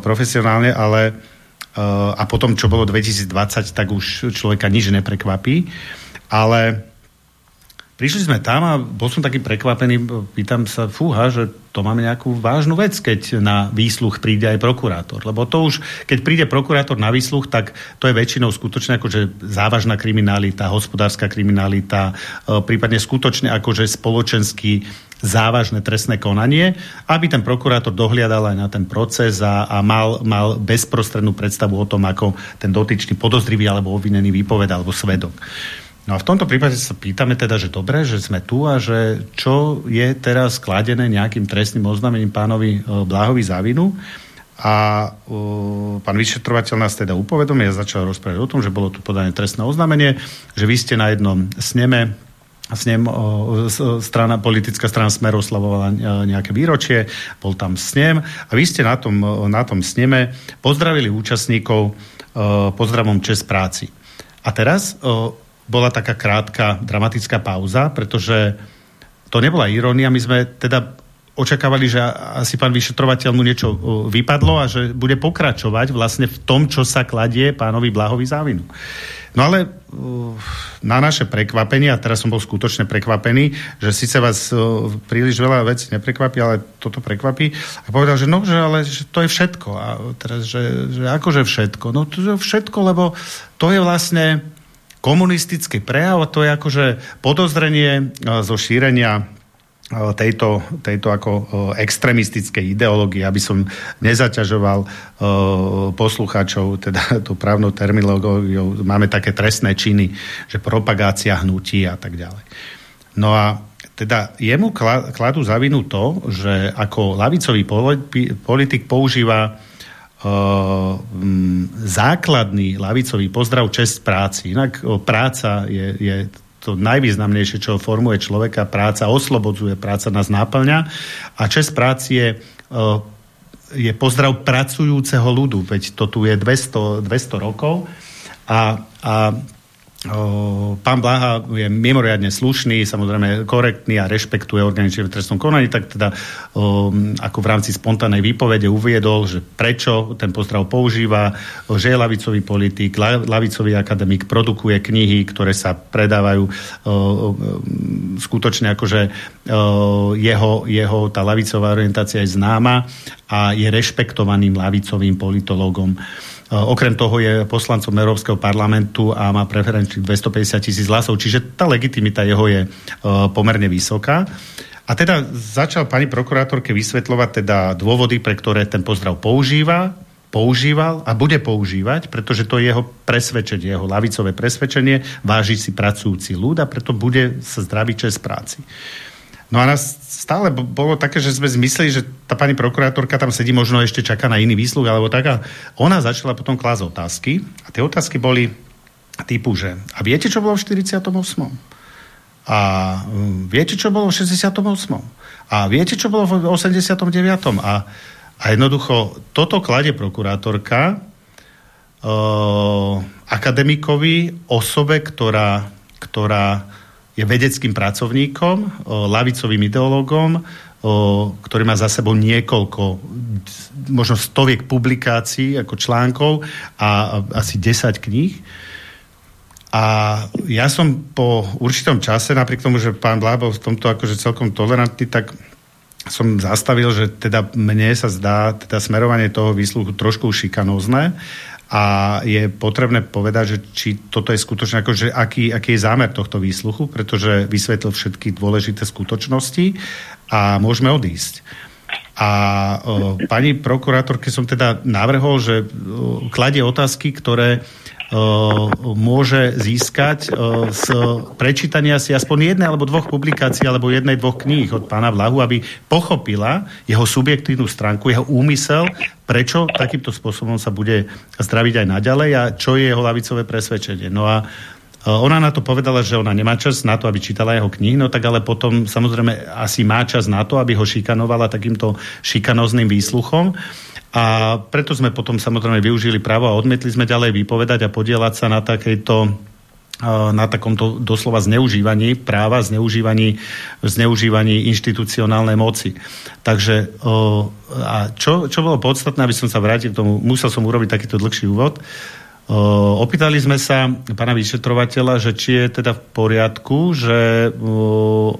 profesionálne, ale a potom, čo bolo 2020, tak už človeka nič neprekvapí. Ale prišli sme tam a bol som taký prekvapený, pýtam sa, fúha, že to máme nejakú vážnu vec, keď na výsluch príde aj prokurátor. Lebo to už, keď príde prokurátor na výsluch, tak to je väčšinou skutočne akože závažná kriminalita, hospodárska kriminalita, e, prípadne skutočne akože spoločenský závažné trestné konanie, aby ten prokurátor dohliadal aj na ten proces a, a mal, mal bezprostrednú predstavu o tom, ako ten dotyčný podozrivý alebo obvinený výpoved alebo svedok. No a v tomto prípade sa pýtame teda, že dobre, že sme tu a že čo je teraz skladené nejakým trestným oznámením pánovi e, Bláhovi za vinu. A uh, pán vyšetrovateľ nás teda upovedomil, ja začal rozprávať o tom, že bolo tu podané trestné oznámenie, že vy ste na jednom sneme snem, strana, politická strana Smer oslavovala nejaké výročie, bol tam snem a vy ste na tom, na tom sneme pozdravili účastníkov pozdravom čest práci. A teraz bola taká krátka dramatická pauza, pretože to nebola irónia, my sme teda očakávali, že asi pán vyšetrovateľ mu niečo vypadlo a že bude pokračovať vlastne v tom, čo sa kladie pánovi Blahovi závinu. No ale na naše prekvapenie, a teraz som bol skutočne prekvapený, že síce vás príliš veľa vecí neprekvapí, ale toto prekvapí. A povedal, že no, že ale že to je všetko. A teraz, že, že akože všetko? No to je všetko, lebo to je vlastne komunistický prejav, to je akože podozrenie e, zo šírenia e, tejto, tejto ako e, extremistickej ideológie, aby som nezaťažoval poslucháčov, teda tú právnu terminológiu, máme také trestné činy, že propagácia hnutí a tak ďalej. No a teda jemu kladú za vinu to, že ako lavicový politik používa základný lavicový pozdrav čest práci. Inak práca je, je to najvýznamnejšie, čo formuje človeka. Práca oslobodzuje, práca nás náplňa a čest práci je, je pozdrav pracujúceho ľudu, veď to tu je 200, 200 rokov a, a pán Blaha je mimoriadne slušný, samozrejme korektný a rešpektuje organične v trestnom konaní, tak teda ako v rámci spontánnej výpovede uviedol, že prečo ten pozdrav používa, že je lavicový politik, lavicový akademik, produkuje knihy, ktoré sa predávajú skutočne akože jeho, jeho tá lavicová orientácia je známa a je rešpektovaným lavicovým politologom. Eh, okrem toho je poslancom Európskeho parlamentu a má preferenčných 250 tisíc hlasov, čiže tá legitimita jeho je eh, pomerne vysoká. A teda začal pani prokurátorke vysvetľovať teda dôvody, pre ktoré ten pozdrav používa, používal a bude používať, pretože to je jeho presvedčenie, jeho lavicové presvedčenie, váži si pracujúci ľud a preto bude sa zdraviť čas práci. No a nás stále bolo také, že sme zmysleli, že tá pani prokurátorka tam sedí, možno ešte čaká na iný výsluh, alebo tak. A ona začala potom klásť otázky a tie otázky boli typu, že a viete, čo bolo v 48. A um, viete, čo bolo v 68. A viete, čo bolo v 89. A, a jednoducho toto klade prokurátorka uh, akademikovi, osobe, ktorá, ktorá je vedeckým pracovníkom, lavicovým ideológom, ktorý má za sebou niekoľko, možno stoviek publikácií ako článkov a asi 10 kníh. A ja som po určitom čase, napriek tomu, že pán Blábov v tomto akože celkom tolerantný, tak som zastavil, že teda mne sa zdá teda smerovanie toho výsluchu trošku šikanózne a je potrebné povedať, že či toto je skutočne, akože aký, aký je zámer tohto výsluchu, pretože vysvetlil všetky dôležité skutočnosti a môžeme odísť. A o, pani prokurátorke som teda navrhol, že o, kladie otázky, ktoré môže získať z prečítania si aspoň jednej alebo dvoch publikácií alebo jednej, dvoch kníh od pána Vlahu, aby pochopila jeho subjektívnu stránku, jeho úmysel, prečo takýmto spôsobom sa bude zdraviť aj naďalej a čo je jeho lavicové presvedčenie. No a ona na to povedala, že ona nemá čas na to, aby čítala jeho knihy, no tak ale potom samozrejme asi má čas na to, aby ho šikanovala takýmto šikanozným výsluchom. A preto sme potom samozrejme využili právo a odmietli sme ďalej vypovedať a podielať sa na takejto na takomto doslova zneužívaní práva, zneužívaní, zneužívaní inštitucionálnej moci. Takže a čo, čo bolo podstatné, aby som sa vrátil k tomu, musel som urobiť takýto dlhší úvod, Opýtali sme sa pána vyšetrovateľa, že či je teda v poriadku, že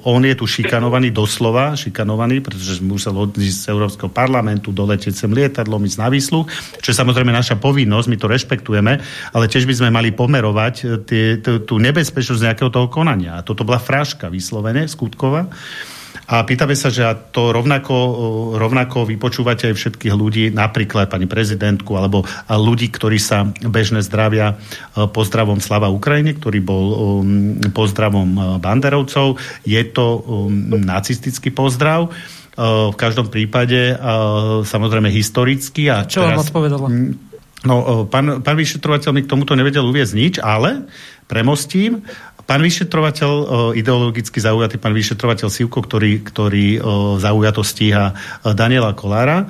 on je tu šikanovaný doslova, šikanovaný, pretože musel odísť z Európskeho parlamentu, doletieť sem lietadlom, ísť na výsluch, čo je samozrejme naša povinnosť, my to rešpektujeme, ale tiež by sme mali pomerovať e, tie, tú nebezpečnosť nejakého toho konania. A toto bola fraška vyslovene, skutková. A pýtame sa, že to rovnako, rovnako vypočúvate aj všetkých ľudí, napríklad pani prezidentku, alebo ľudí, ktorí sa bežne zdravia e, pozdravom Slava Ukrajine, ktorý bol um, pozdravom e, Banderovcov. Je to nacistický pozdrav e, v každom prípade samozrejme historicky. A Čo teraz, vám odpovedala? No, pán, pán vyšetrovateľ mi k tomuto nevedel uviezť nič, ale premostím. Pán vyšetrovateľ, ideologicky zaujatý pán vyšetrovateľ Sivko, ktorý, ktorý zaujato stíha Daniela Kolára,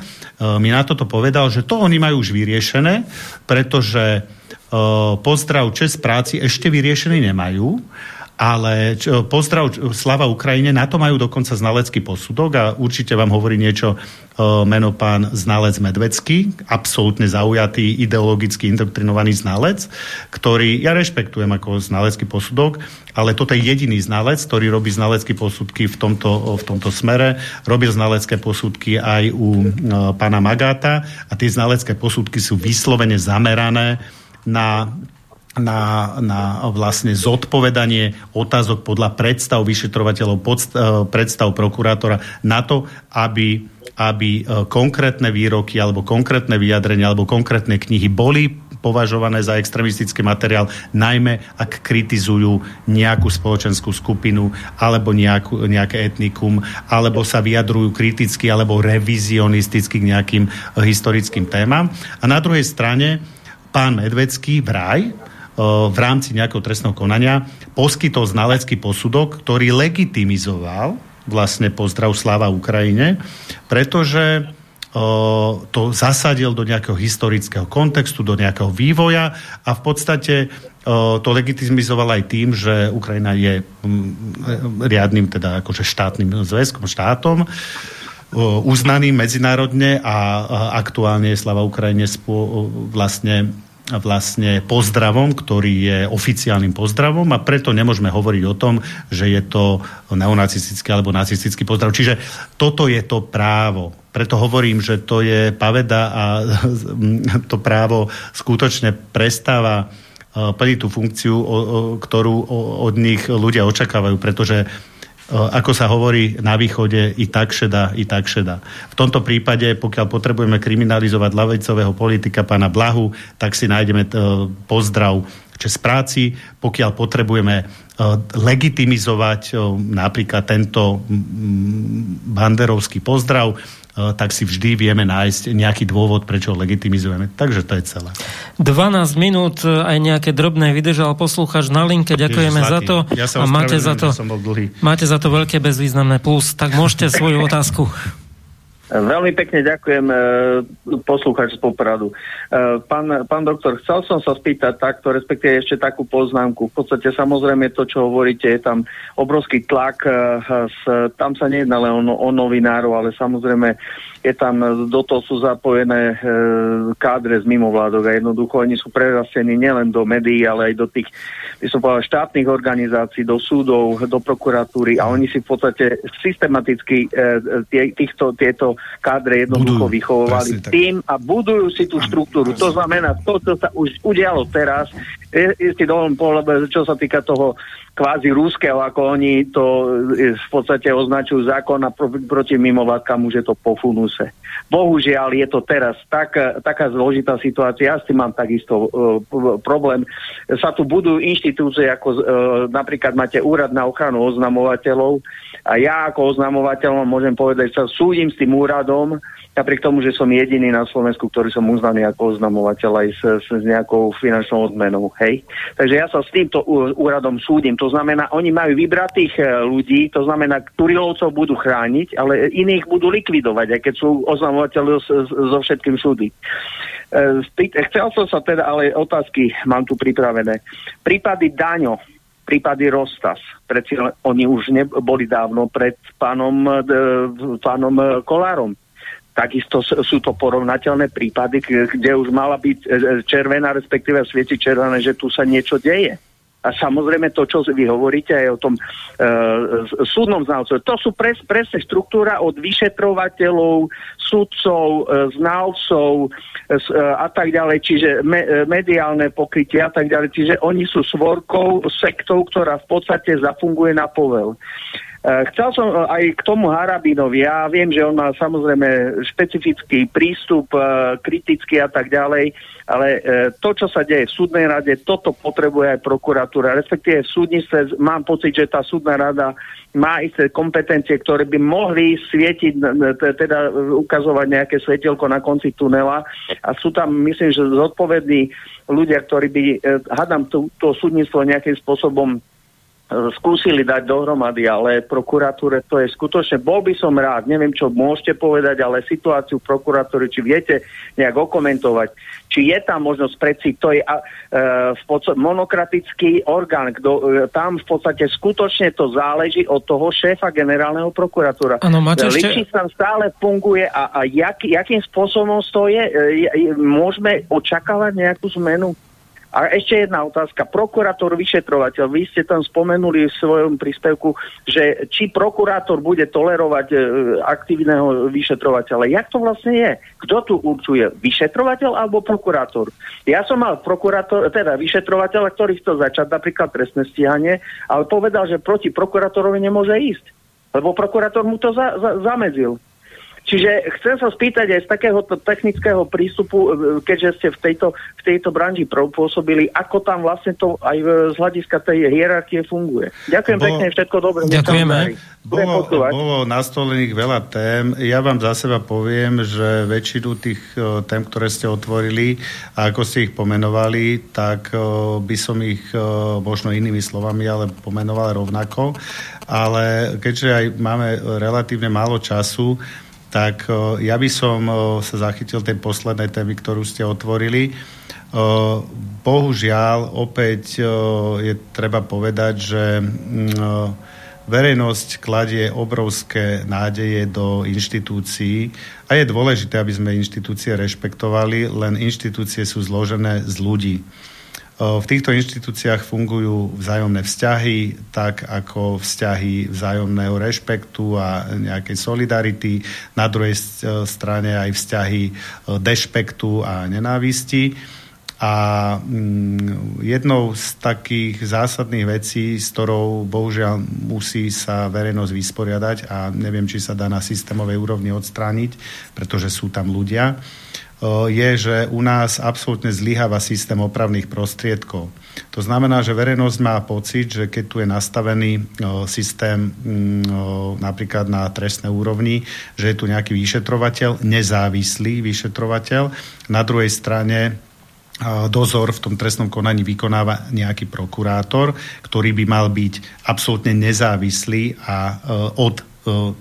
mi na toto povedal, že to oni majú už vyriešené, pretože pozdrav čest práci ešte vyriešený nemajú ale čo, pozdrav Slava Ukrajine, na to majú dokonca znalecký posudok a určite vám hovorí niečo e, meno pán znalec Medvecký, absolútne zaujatý, ideologicky indoktrinovaný znalec, ktorý, ja rešpektujem ako znalecký posudok, ale toto je jediný znalec, ktorý robí znalecké posudky v tomto, v tomto smere. Robil znalecké posudky aj u e, pána Magáta a tie znalecké posudky sú vyslovene zamerané na na, na vlastne zodpovedanie otázok podľa predstav vyšetrovateľov, podst, e, predstav prokurátora na to, aby, aby e, konkrétne výroky alebo konkrétne vyjadrenia alebo konkrétne knihy boli považované za extremistický materiál, najmä ak kritizujú nejakú spoločenskú skupinu alebo nejakú, nejaké etnikum, alebo sa vyjadrujú kriticky alebo revizionisticky k nejakým e, historickým témam. A na druhej strane pán Medvecký vraj v rámci nejakého trestného konania poskytol znalecký posudok, ktorý legitimizoval vlastne pozdrav Sláva Ukrajine, pretože to zasadil do nejakého historického kontextu, do nejakého vývoja a v podstate to legitimizoval aj tým, že Ukrajina je riadnym teda akože štátnym zväzkom, štátom, uznaným medzinárodne a aktuálne je Slava Ukrajine vlastne vlastne pozdravom, ktorý je oficiálnym pozdravom a preto nemôžeme hovoriť o tom, že je to neonacistický alebo nacistický pozdrav. Čiže toto je to právo. Preto hovorím, že to je paveda a to právo skutočne prestáva e, plniť tú funkciu, ktorú od nich ľudia očakávajú, pretože ako sa hovorí na východe, i tak šeda, i tak šeda. V tomto prípade, pokiaľ potrebujeme kriminalizovať lavicového politika pána Blahu, tak si nájdeme pozdrav čes práci. Pokiaľ potrebujeme legitimizovať napríklad tento banderovský pozdrav, Eh, tak si vždy vieme nájsť nejaký dôvod, prečo ho legitimizujeme. Takže to je celé. 12 minút, eh, aj nejaké drobné vydržal poslucháč na linke, ďakujeme za to. Ja a máte za to, som bol dlhý. máte za to veľké bezvýznamné plus, tak môžete svoju otázku. Veľmi pekne ďakujem e, z Popradu. E, pán, pán doktor, chcel som sa spýtať takto, respektíve ešte takú poznámku. V podstate samozrejme to, čo hovoríte, je tam obrovský tlak. E, tam sa nejedná len o, o novinárov, ale samozrejme je tam, do toho sú zapojené e, kádre z mimovládok a jednoducho oni sú prerastení nielen do médií, ale aj do tých, by som povedal, štátnych organizácií, do súdov, do prokuratúry a oni si v podstate systematicky e, tie, týchto, tieto kádre jednoducho budujú, vychovovali tým a budujú si tú štruktúru. To znamená, to, čo sa už udialo teraz, dovolím povedať, čo sa týka toho kvázi rúského, ako oni to e, v podstate označujú zákon a pro, proti mimovládkam už je to po funuse. Bohužiaľ je to teraz tak, taká zložitá situácia, ja s tým mám takisto uh, problém. Sa tu budú inštitúcie, ako uh, napríklad máte úrad na ochranu oznamovateľov a ja ako oznamovateľ môžem povedať, že sa súdim s tým úradom, napriek tomu, že som jediný na Slovensku, ktorý som uznaný ako oznamovateľ aj s, s, s nejakou finančnou odmenou. Hej? Takže ja sa s týmto úradom súdim. To znamená, oni majú vybratých e, ľudí, to znamená, Turilovcov budú chrániť, ale iných budú likvidovať, aj keď sú oznamovateľi so všetkým súdy. E, chcel som sa teda, ale otázky mám tu pripravené. Prípady Daňo, prípady Rostas, predsi oni už neboli dávno pred pánom, e, pánom Kolárom Takisto sú to porovnateľné prípady, kde už mala byť e, e, červená, respektíve svieti červené, že tu sa niečo deje. A samozrejme to, čo vy hovoríte aj o tom e, súdnom znalcovi, to sú pres, presne štruktúra od vyšetrovateľov, sudcov, e, znalcov e, e, a tak ďalej, čiže me, e, mediálne pokrytie a tak ďalej. Čiže oni sú svorkou, sektou, ktorá v podstate zafunguje na povel. Eh, chcel som eh, aj k tomu Harabinovi. Ja viem, že on má samozrejme špecifický prístup, eh, kritický a tak ďalej, ale to, čo sa deje v súdnej rade, toto potrebuje aj prokuratúra. Respektíve v súdnictve mám pocit, že tá súdna rada má isté kompetencie, ktoré by mohli svietiť, teda ukazovať nejaké svetielko na konci tunela a sú tam, myslím, že zodpovední ľudia, ktorí by, hádam, to, to súdnictvo nejakým spôsobom skúsili dať dohromady, ale prokuratúre to je skutočne, bol by som rád, neviem, čo môžete povedať, ale situáciu prokuratúry, či viete nejak okomentovať, či je tam možnosť predsi, to je uh, v podstate monokratický orgán, kdo, uh, tam v podstate skutočne to záleží od toho šéfa generálneho prokuratúra. Ano, máte ešte... Ličí tam stále funguje a, a jak, jakým spôsobom to je, uh, môžeme očakávať nejakú zmenu? A ešte jedna otázka. Prokurátor, vyšetrovateľ. Vy ste tam spomenuli v svojom príspevku, že či prokurátor bude tolerovať e, aktívneho vyšetrovateľa. Jak to vlastne je? Kto tu určuje? Vyšetrovateľ alebo prokurátor? Ja som mal prokurátor, teda vyšetrovateľa, ktorý chcel začať napríklad trestné stíhanie, ale povedal, že proti prokurátorovi nemôže ísť. Lebo prokurátor mu to za, za, zamedzil. Čiže chcem sa spýtať aj z takéhoto technického prístupu, e, keďže ste v tejto, v tejto branži pôsobili, ako tam vlastne to aj z hľadiska tej hierarchie funguje. Ďakujem bolo, pekne, všetko dobré. Ďakujeme. Bolo, bolo nastolených veľa tém. Ja vám za seba poviem, že väčšinu tých e, tém, ktoré ste otvorili a ako ste ich pomenovali, tak e, by som ich možno inými slovami, ale pomenoval rovnako. Ale keďže aj máme relatívne málo času, tak ja by som sa zachytil tej poslednej témy, ktorú ste otvorili. Bohužiaľ, opäť je treba povedať, že verejnosť kladie obrovské nádeje do inštitúcií a je dôležité, aby sme inštitúcie rešpektovali, len inštitúcie sú zložené z ľudí. V týchto inštitúciách fungujú vzájomné vzťahy, tak ako vzťahy vzájomného rešpektu a nejakej solidarity, na druhej strane aj vzťahy dešpektu a nenávisti. A mm, jednou z takých zásadných vecí, s ktorou bohužiaľ musí sa verejnosť vysporiadať a neviem, či sa dá na systémovej úrovni odstrániť, pretože sú tam ľudia, je, že u nás absolútne zlyháva systém opravných prostriedkov. To znamená, že verejnosť má pocit, že keď tu je nastavený systém mm, napríklad na trestnej úrovni, že je tu nejaký vyšetrovateľ, nezávislý vyšetrovateľ, na druhej strane dozor v tom trestnom konaní vykonáva nejaký prokurátor, ktorý by mal byť absolútne nezávislý a od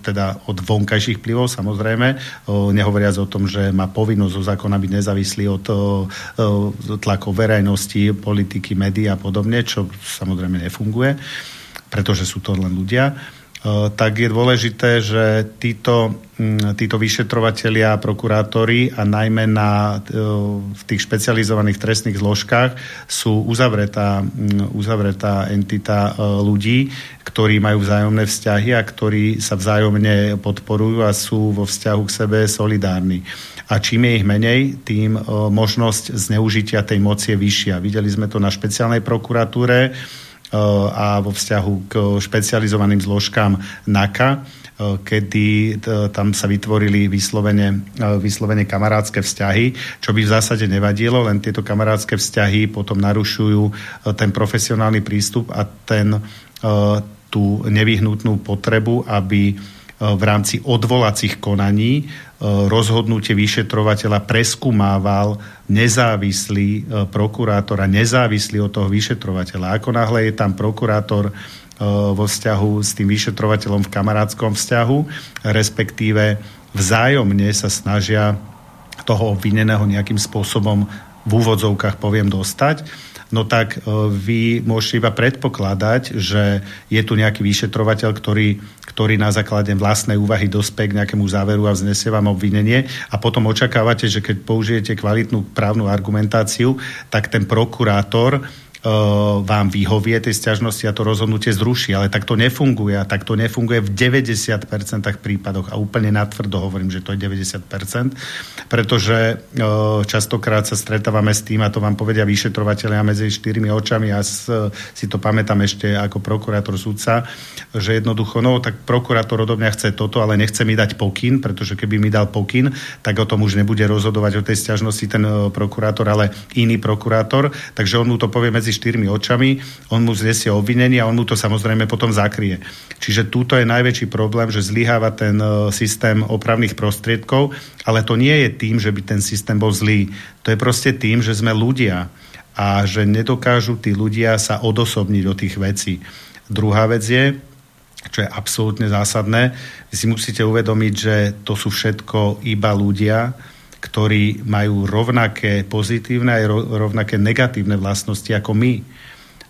teda od vonkajších vplyvov samozrejme, nehovoriac o tom, že má povinnosť zo zákona byť nezávislý od tlakov verejnosti, politiky, médií a podobne, čo samozrejme nefunguje, pretože sú to len ľudia tak je dôležité, že títo, títo vyšetrovatelia a prokurátori a najmä na, v tých špecializovaných trestných zložkách sú uzavretá, uzavretá entita ľudí, ktorí majú vzájomné vzťahy a ktorí sa vzájomne podporujú a sú vo vzťahu k sebe solidárni. A čím je ich menej, tým možnosť zneužitia tej moci je vyššia. Videli sme to na špeciálnej prokuratúre, a vo vzťahu k špecializovaným zložkám NAKA, kedy tam sa vytvorili vyslovene, vyslovene kamarádske vzťahy, čo by v zásade nevadilo, len tieto kamarádske vzťahy potom narušujú ten profesionálny prístup a ten, tú nevyhnutnú potrebu, aby v rámci odvolacích konaní rozhodnutie vyšetrovateľa preskumával nezávislý e, prokurátor a nezávislý od toho vyšetrovateľa. Ako náhle je tam prokurátor e, vo vzťahu s tým vyšetrovateľom v kamarátskom vzťahu, respektíve vzájomne sa snažia toho obvineného nejakým spôsobom v úvodzovkách poviem dostať, no tak e, vy môžete iba predpokladať, že je tu nejaký vyšetrovateľ, ktorý, ktorý na základe vlastnej úvahy dospie k nejakému záveru a vznesie vám obvinenie a potom očakávate, že keď použijete kvalitnú právnu argumentáciu, tak ten prokurátor vám vyhovie tej stiažnosti a to rozhodnutie zruší. Ale tak to nefunguje a tak to nefunguje v 90% prípadoch a úplne natvrdo hovorím, že to je 90%, pretože e, častokrát sa stretávame s tým, a to vám povedia vyšetrovateľia medzi štyrmi očami a si to pamätám ešte ako prokurátor sudca, že jednoducho, no tak prokurátor odo mňa chce toto, ale nechce mi dať pokyn, pretože keby mi dal pokyn, tak o tom už nebude rozhodovať o tej stiažnosti ten prokurátor, ale iný prokurátor, takže on mu to povie medzi medzi štyrmi očami, on mu znesie obvinenie a on mu to samozrejme potom zakrie. Čiže túto je najväčší problém, že zlyháva ten e, systém opravných prostriedkov, ale to nie je tým, že by ten systém bol zlý. To je proste tým, že sme ľudia a že nedokážu tí ľudia sa odosobniť do tých vecí. Druhá vec je, čo je absolútne zásadné, vy si musíte uvedomiť, že to sú všetko iba ľudia, ktorí majú rovnaké pozitívne aj rovnaké negatívne vlastnosti ako my.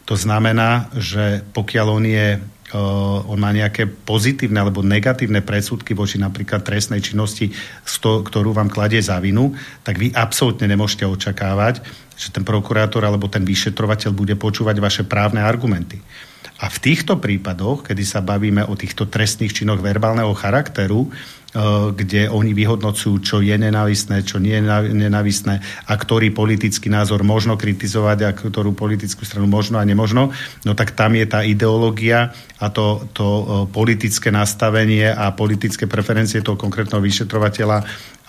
To znamená, že pokiaľ on je on má nejaké pozitívne alebo negatívne predsudky voči napríklad trestnej činnosti, ktorú vám kladie za vinu, tak vy absolútne nemôžete očakávať, že ten prokurátor alebo ten vyšetrovateľ bude počúvať vaše právne argumenty. A v týchto prípadoch, kedy sa bavíme o týchto trestných činoch verbálneho charakteru, kde oni vyhodnocujú, čo je nenávistné, čo nie je nenávistné a ktorý politický názor možno kritizovať a ktorú politickú stranu možno a nemožno, no tak tam je tá ideológia a to, to eh, politické nastavenie a politické preferencie toho konkrétneho vyšetrovateľa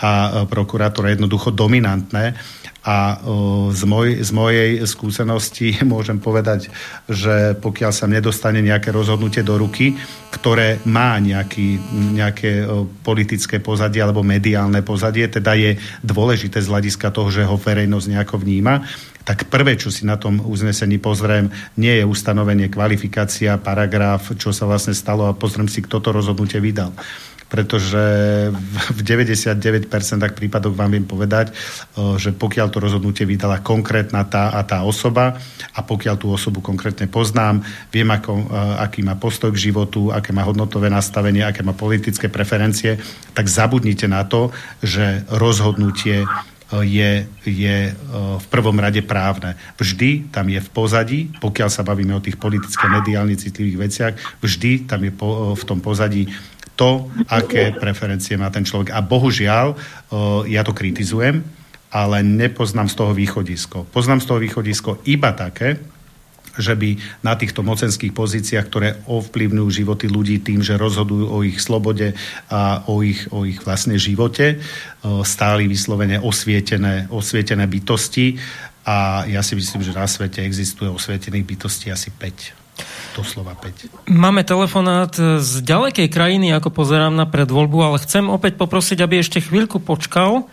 a eh, prokurátora jednoducho dominantné a z, moj, z mojej skúsenosti môžem povedať, že pokiaľ sa nedostane nejaké rozhodnutie do ruky, ktoré má nejaký, nejaké politické pozadie alebo mediálne pozadie, teda je dôležité z hľadiska toho, že ho verejnosť nejako vníma, tak prvé, čo si na tom uznesení pozriem, nie je ustanovenie kvalifikácia, paragraf, čo sa vlastne stalo a pozriem si, kto to rozhodnutie vydal pretože v 99% prípadoch vám viem povedať, že pokiaľ to rozhodnutie vydala konkrétna tá a tá osoba a pokiaľ tú osobu konkrétne poznám, viem, ako, aký má postoj k životu, aké má hodnotové nastavenie, aké má politické preferencie, tak zabudnite na to, že rozhodnutie je, je v prvom rade právne. Vždy tam je v pozadí, pokiaľ sa bavíme o tých politické, mediálne citlivých veciach, vždy tam je po, v tom pozadí to, aké preferencie má ten človek. A bohužiaľ, ja to kritizujem, ale nepoznám z toho východisko. Poznám z toho východisko iba také, že by na týchto mocenských pozíciách, ktoré ovplyvňujú životy ľudí tým, že rozhodujú o ich slobode a o ich, o ich vlastne živote, stáli vyslovene osvietené, osvietené bytosti a ja si myslím, že na svete existuje osvietených bytostí asi 5 doslova 5. Máme telefonát z ďalekej krajiny, ako pozerám na predvoľbu, ale chcem opäť poprosiť, aby ešte chvíľku počkal.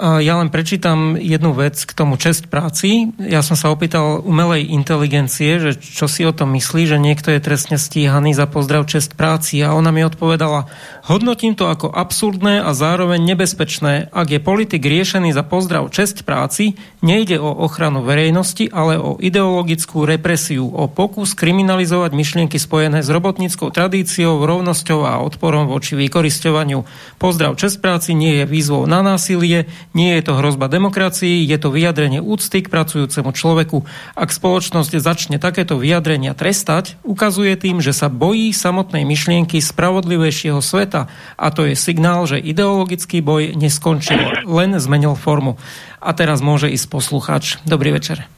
Ja len prečítam jednu vec k tomu čest práci. Ja som sa opýtal umelej inteligencie, že čo si o tom myslí, že niekto je trestne stíhaný za pozdrav čest práci a ona mi odpovedala, hodnotím to ako absurdné a zároveň nebezpečné. Ak je politik riešený za pozdrav čest práci, nejde o ochranu verejnosti, ale o ideologickú represiu, o pokus kriminalizovať myšlienky spojené s robotníckou tradíciou, rovnosťou a odporom voči vykorisťovaniu. Pozdrav čest práci nie je výzvou na násilie, nie je to hrozba demokracii, je to vyjadrenie úcty k pracujúcemu človeku. Ak spoločnosť začne takéto vyjadrenia trestať, ukazuje tým, že sa bojí samotnej myšlienky spravodlivejšieho sveta a to je signál, že ideologický boj neskončil, len zmenil formu. A teraz môže ísť poslucháč. Dobrý večer.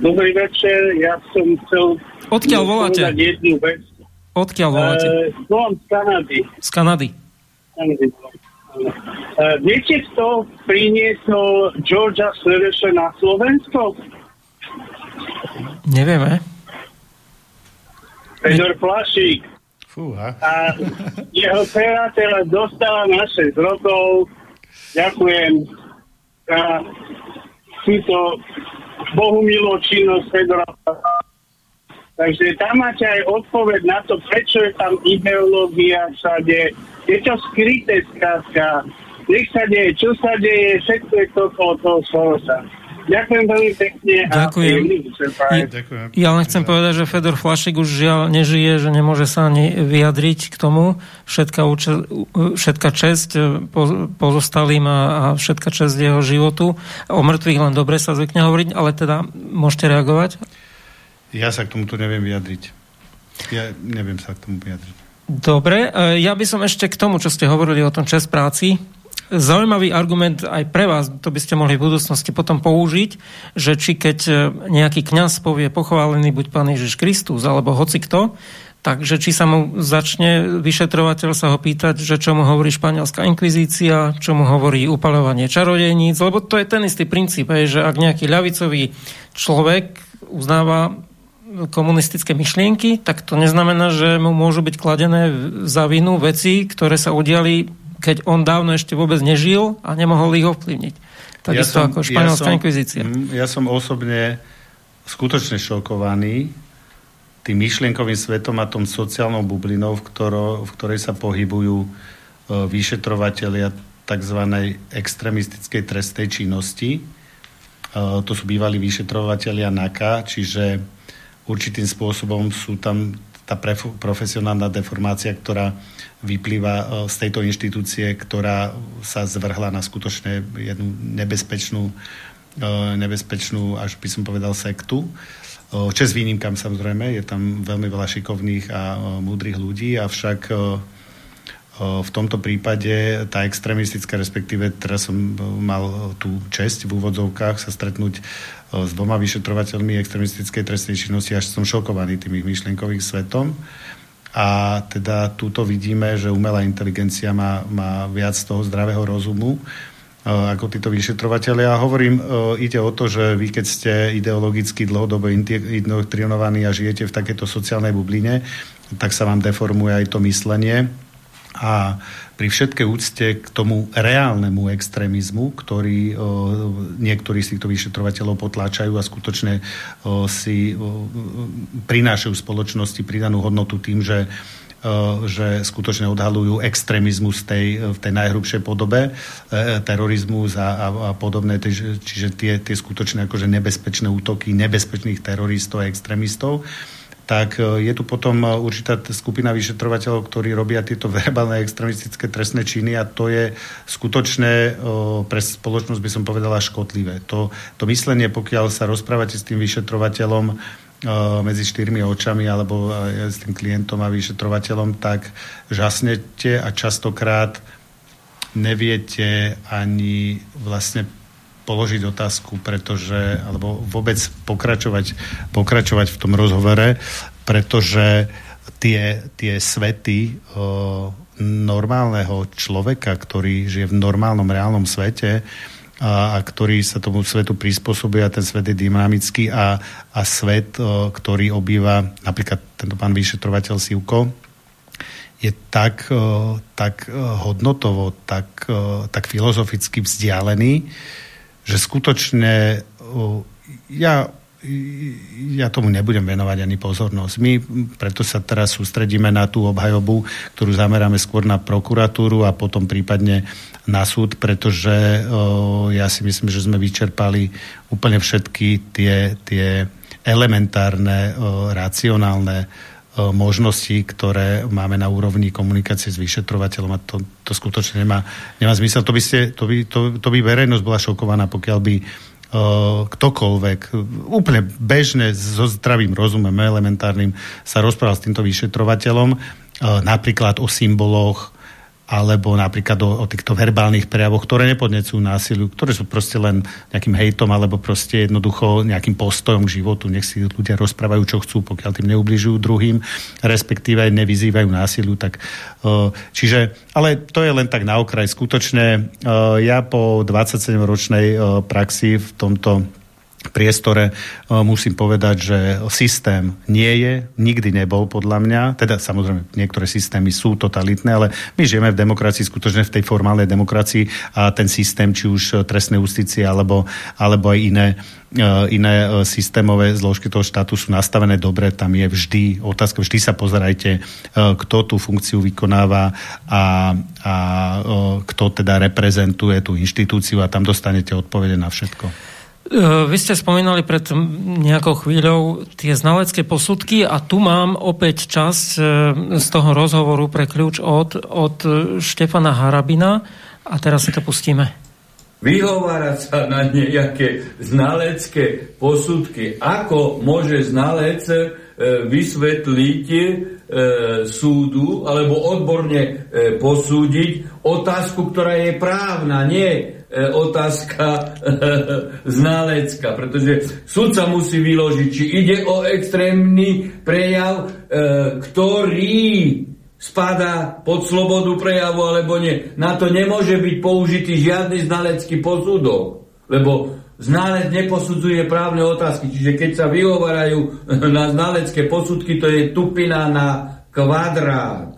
Dobrý večer, ja som chcel... Odkiaľ voláte? Jednu vec. Odkiaľ voláte? Uh, z Kanady. Z Kanady. Kanady. Uh, viete, kto priniesol Georgia Sorosha na Slovensko? Nevieme. Fedor Plašík. Fúha. A jeho dcera teraz dostala na 6 rokov. Ďakujem za túto bohumilú činnosť Fedora Takže tam máte aj odpoveď na to, prečo je tam ideológia všade. Je to skryté skrátka. nech sa deje, čo sa deje, všetko je to okolo toho Sorosa. Ďakujem veľmi pekne. Ďakujem. A ja len chcem povedať, že Fedor Flašik už žiaľ nežije, že nemôže sa ani vyjadriť k tomu. Všetka, úče, všetka česť pozostalým a, a všetka česť jeho životu. O mŕtvych len dobre sa zvykne hovoriť, ale teda môžete reagovať? Ja sa k tomuto neviem vyjadriť. Ja neviem sa k tomu vyjadriť. Dobre, e, ja by som ešte k tomu, čo ste hovorili o tom čas práci, zaujímavý argument aj pre vás, to by ste mohli v budúcnosti potom použiť, že či keď e, nejaký kňaz povie pochválený buď Pán Ježiš Kristus, alebo hoci kto, takže či sa mu začne vyšetrovateľ sa ho pýtať, že čo mu hovorí španielská inkvizícia, čo mu hovorí upalovanie čarodejníc, lebo to je ten istý princíp, že ak nejaký ľavicový človek uznáva komunistické myšlienky, tak to neznamená, že mu môžu byť kladené za vinu veci, ktoré sa udiali, keď on dávno ešte vôbec nežil a nemohol ich ovplyvniť. Takisto ja som, ako španielská ja inkvizícia. Mm, ja som osobne skutočne šokovaný tým myšlienkovým svetom a tom sociálnou bublinou, v, ktoro, v ktorej sa pohybujú e, vyšetrovateľia tzv. extremistickej trestej činnosti. E, to sú bývalí vyšetrovateľia NAKA, čiže určitým spôsobom sú tam tá profesionálna deformácia, ktorá vyplýva e, z tejto inštitúcie, ktorá sa zvrhla na skutočne jednu nebezpečnú, e, nebezpečnú, až by som povedal, sektu. E, čes výnimkám samozrejme, je tam veľmi veľa šikovných a múdrych ľudí, avšak v tomto prípade tá extremistická, respektíve teraz som mal tú česť v úvodzovkách sa stretnúť s dvoma vyšetrovateľmi extremistickej trestnej činnosti, až som šokovaný tým ich myšlienkovým svetom. A teda túto vidíme, že umelá inteligencia má, má viac toho zdravého rozumu ako títo vyšetrovateľe. A hovorím, ide o to, že vy keď ste ideologicky dlhodobo indoktrinovaní a žijete v takéto sociálnej bubline, tak sa vám deformuje aj to myslenie a pri všetkej úcte k tomu reálnemu extrémizmu, ktorý o, niektorí z týchto vyšetrovateľov potláčajú a skutočne o, si o, prinášajú spoločnosti pridanú hodnotu tým, že že skutočne odhalujú extrémizmus tej, v tej najhrubšej podobe, e, terorizmus a, a, a podobné, čiže tie, tie skutočne akože nebezpečné útoky nebezpečných teroristov a extrémistov tak e, je tu potom e, určitá skupina vyšetrovateľov, ktorí robia tieto verbálne extremistické trestné činy a to je skutočné e, pre spoločnosť, by som povedala, škodlivé. To, to myslenie, pokiaľ sa rozprávate s tým vyšetrovateľom medzi štyrmi očami alebo s tým klientom a vyšetrovateľom, tak žasnete a častokrát neviete ani vlastne položiť otázku, pretože, alebo vôbec pokračovať, pokračovať v tom rozhovore, pretože tie, tie svety o, normálneho človeka, ktorý žije v normálnom, reálnom svete a, a ktorý sa tomu svetu prispôsobuje a ten svet je dynamický a, a svet, o, ktorý obýva napríklad tento pán vyšetrovateľ Sivko, je tak, o, tak hodnotovo, tak, tak filozoficky vzdialený, že skutočne ja, ja tomu nebudem venovať ani pozornosť. My preto sa teraz sústredíme na tú obhajobu, ktorú zameráme skôr na prokuratúru a potom prípadne na súd, pretože ja si myslím, že sme vyčerpali úplne všetky tie, tie elementárne, racionálne možnosti, ktoré máme na úrovni komunikácie s vyšetrovateľom a to, to skutočne nemá, nemá zmysel. To by, ste, to, by, to, to by verejnosť bola šokovaná, pokiaľ by uh, ktokoľvek, úplne bežne, so zdravým rozumom, elementárnym, sa rozprával s týmto vyšetrovateľom, uh, napríklad o symboloch, alebo napríklad o, o týchto verbálnych prejavoch, ktoré nepodnecujú násiliu, ktoré sú proste len nejakým hejtom alebo proste jednoducho nejakým postojom k životu. Nech si ľudia rozprávajú, čo chcú, pokiaľ tým neubližujú druhým, respektíve aj nevyzývajú násiliu. Tak, uh, čiže, ale to je len tak na okraj. Skutočne uh, ja po 27-ročnej uh, praxi v tomto priestore musím povedať, že systém nie je, nikdy nebol podľa mňa, teda samozrejme niektoré systémy sú totalitné, ale my žijeme v demokracii, skutočne v tej formálnej demokracii a ten systém, či už trestnej justície alebo, alebo aj iné, iné systémové zložky toho štátu sú nastavené dobre, tam je vždy otázka, vždy sa pozerajte, kto tú funkciu vykonáva a, a kto teda reprezentuje tú inštitúciu a tam dostanete odpovede na všetko. E, vy ste spomínali pred nejakou chvíľou tie znalecké posudky a tu mám opäť časť e, z toho rozhovoru pre kľúč od, od Štefana Harabina a teraz si to pustíme. Vyhovárať sa na nejaké znalecké posudky. Ako môže znalec vysvetliť súdu alebo odborne posúdiť otázku, ktorá je právna, nie otázka e, znalecka, pretože sudca musí vyložiť, či ide o extrémny prejav, e, ktorý spadá pod slobodu prejavu alebo nie. Na to nemôže byť použitý žiadny znalecký posudok, lebo znalec neposudzuje právne otázky. Čiže keď sa vyhovarajú na znalecké posudky, to je tupina na kvadrát.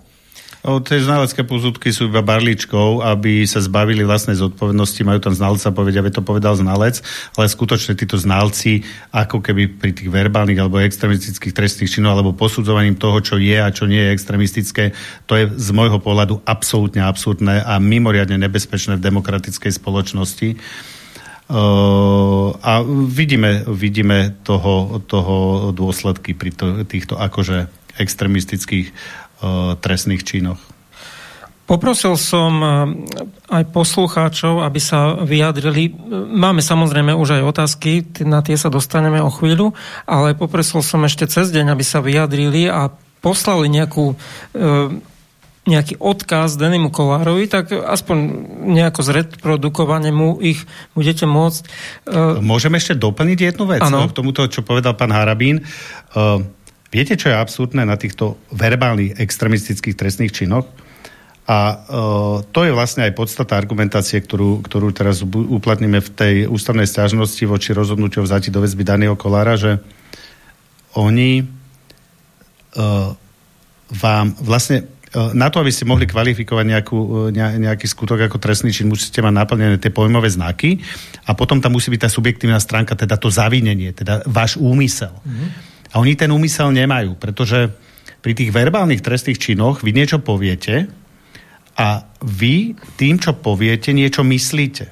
O, tie znalecké pozúdky sú iba barličkou, aby sa zbavili vlastnej zodpovednosti, majú tam znalca povedia, aby to povedal znalec, ale skutočne títo znalci, ako keby pri tých verbálnych alebo extremistických trestných činov alebo posudzovaním toho, čo je a čo nie je extremistické, to je z môjho pohľadu absolútne absurdné a mimoriadne nebezpečné v demokratickej spoločnosti. Uh, a vidíme, vidíme toho, toho dôsledky pri to, týchto akože extremistických trestných činoch. Poprosil som aj poslucháčov, aby sa vyjadrili. Máme samozrejme už aj otázky, na tie sa dostaneme o chvíľu, ale poprosil som ešte cez deň, aby sa vyjadrili a poslali nejakú, nejaký odkaz Denimu Kolárovi, tak aspoň nejako zreprodukovane mu ich budete môcť... Môžem ešte doplniť jednu vec ano. k tomuto, čo povedal pán Harabín. Viete, čo je absurdné na týchto verbálnych extremistických trestných činoch? A uh, to je vlastne aj podstata argumentácie, ktorú, ktorú teraz uplatníme v tej ústavnej stiažnosti voči rozhodnutiu vzati do väzby Daného Kolára, že oni uh, vám vlastne na to, aby ste mohli kvalifikovať nejakú, nejaký skutok ako trestný čin, musíte mať naplnené tie pojmové znaky a potom tam musí byť tá subjektívna stránka, teda to zavinenie, teda váš úmysel. Mm-hmm. A oni ten úmysel nemajú, pretože pri tých verbálnych trestných činoch vy niečo poviete a vy tým, čo poviete, niečo myslíte.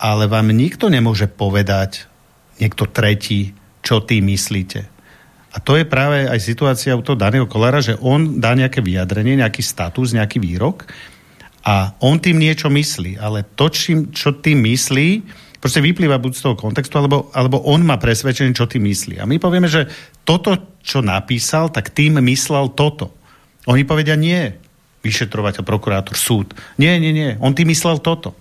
Ale vám nikto nemôže povedať, niekto tretí, čo ty myslíte. A to je práve aj situácia u toho Daniel Kolára, že on dá nejaké vyjadrenie, nejaký status, nejaký výrok a on tým niečo myslí. Ale to, čo tým myslí, proste vyplýva buď z toho kontextu, alebo, alebo on má presvedčenie, čo tým myslí. A my povieme, že toto, čo napísal, tak tým myslel toto. Oni povedia nie, vyšetrovateľ, prokurátor, súd. Nie, nie, nie, on tým myslel toto.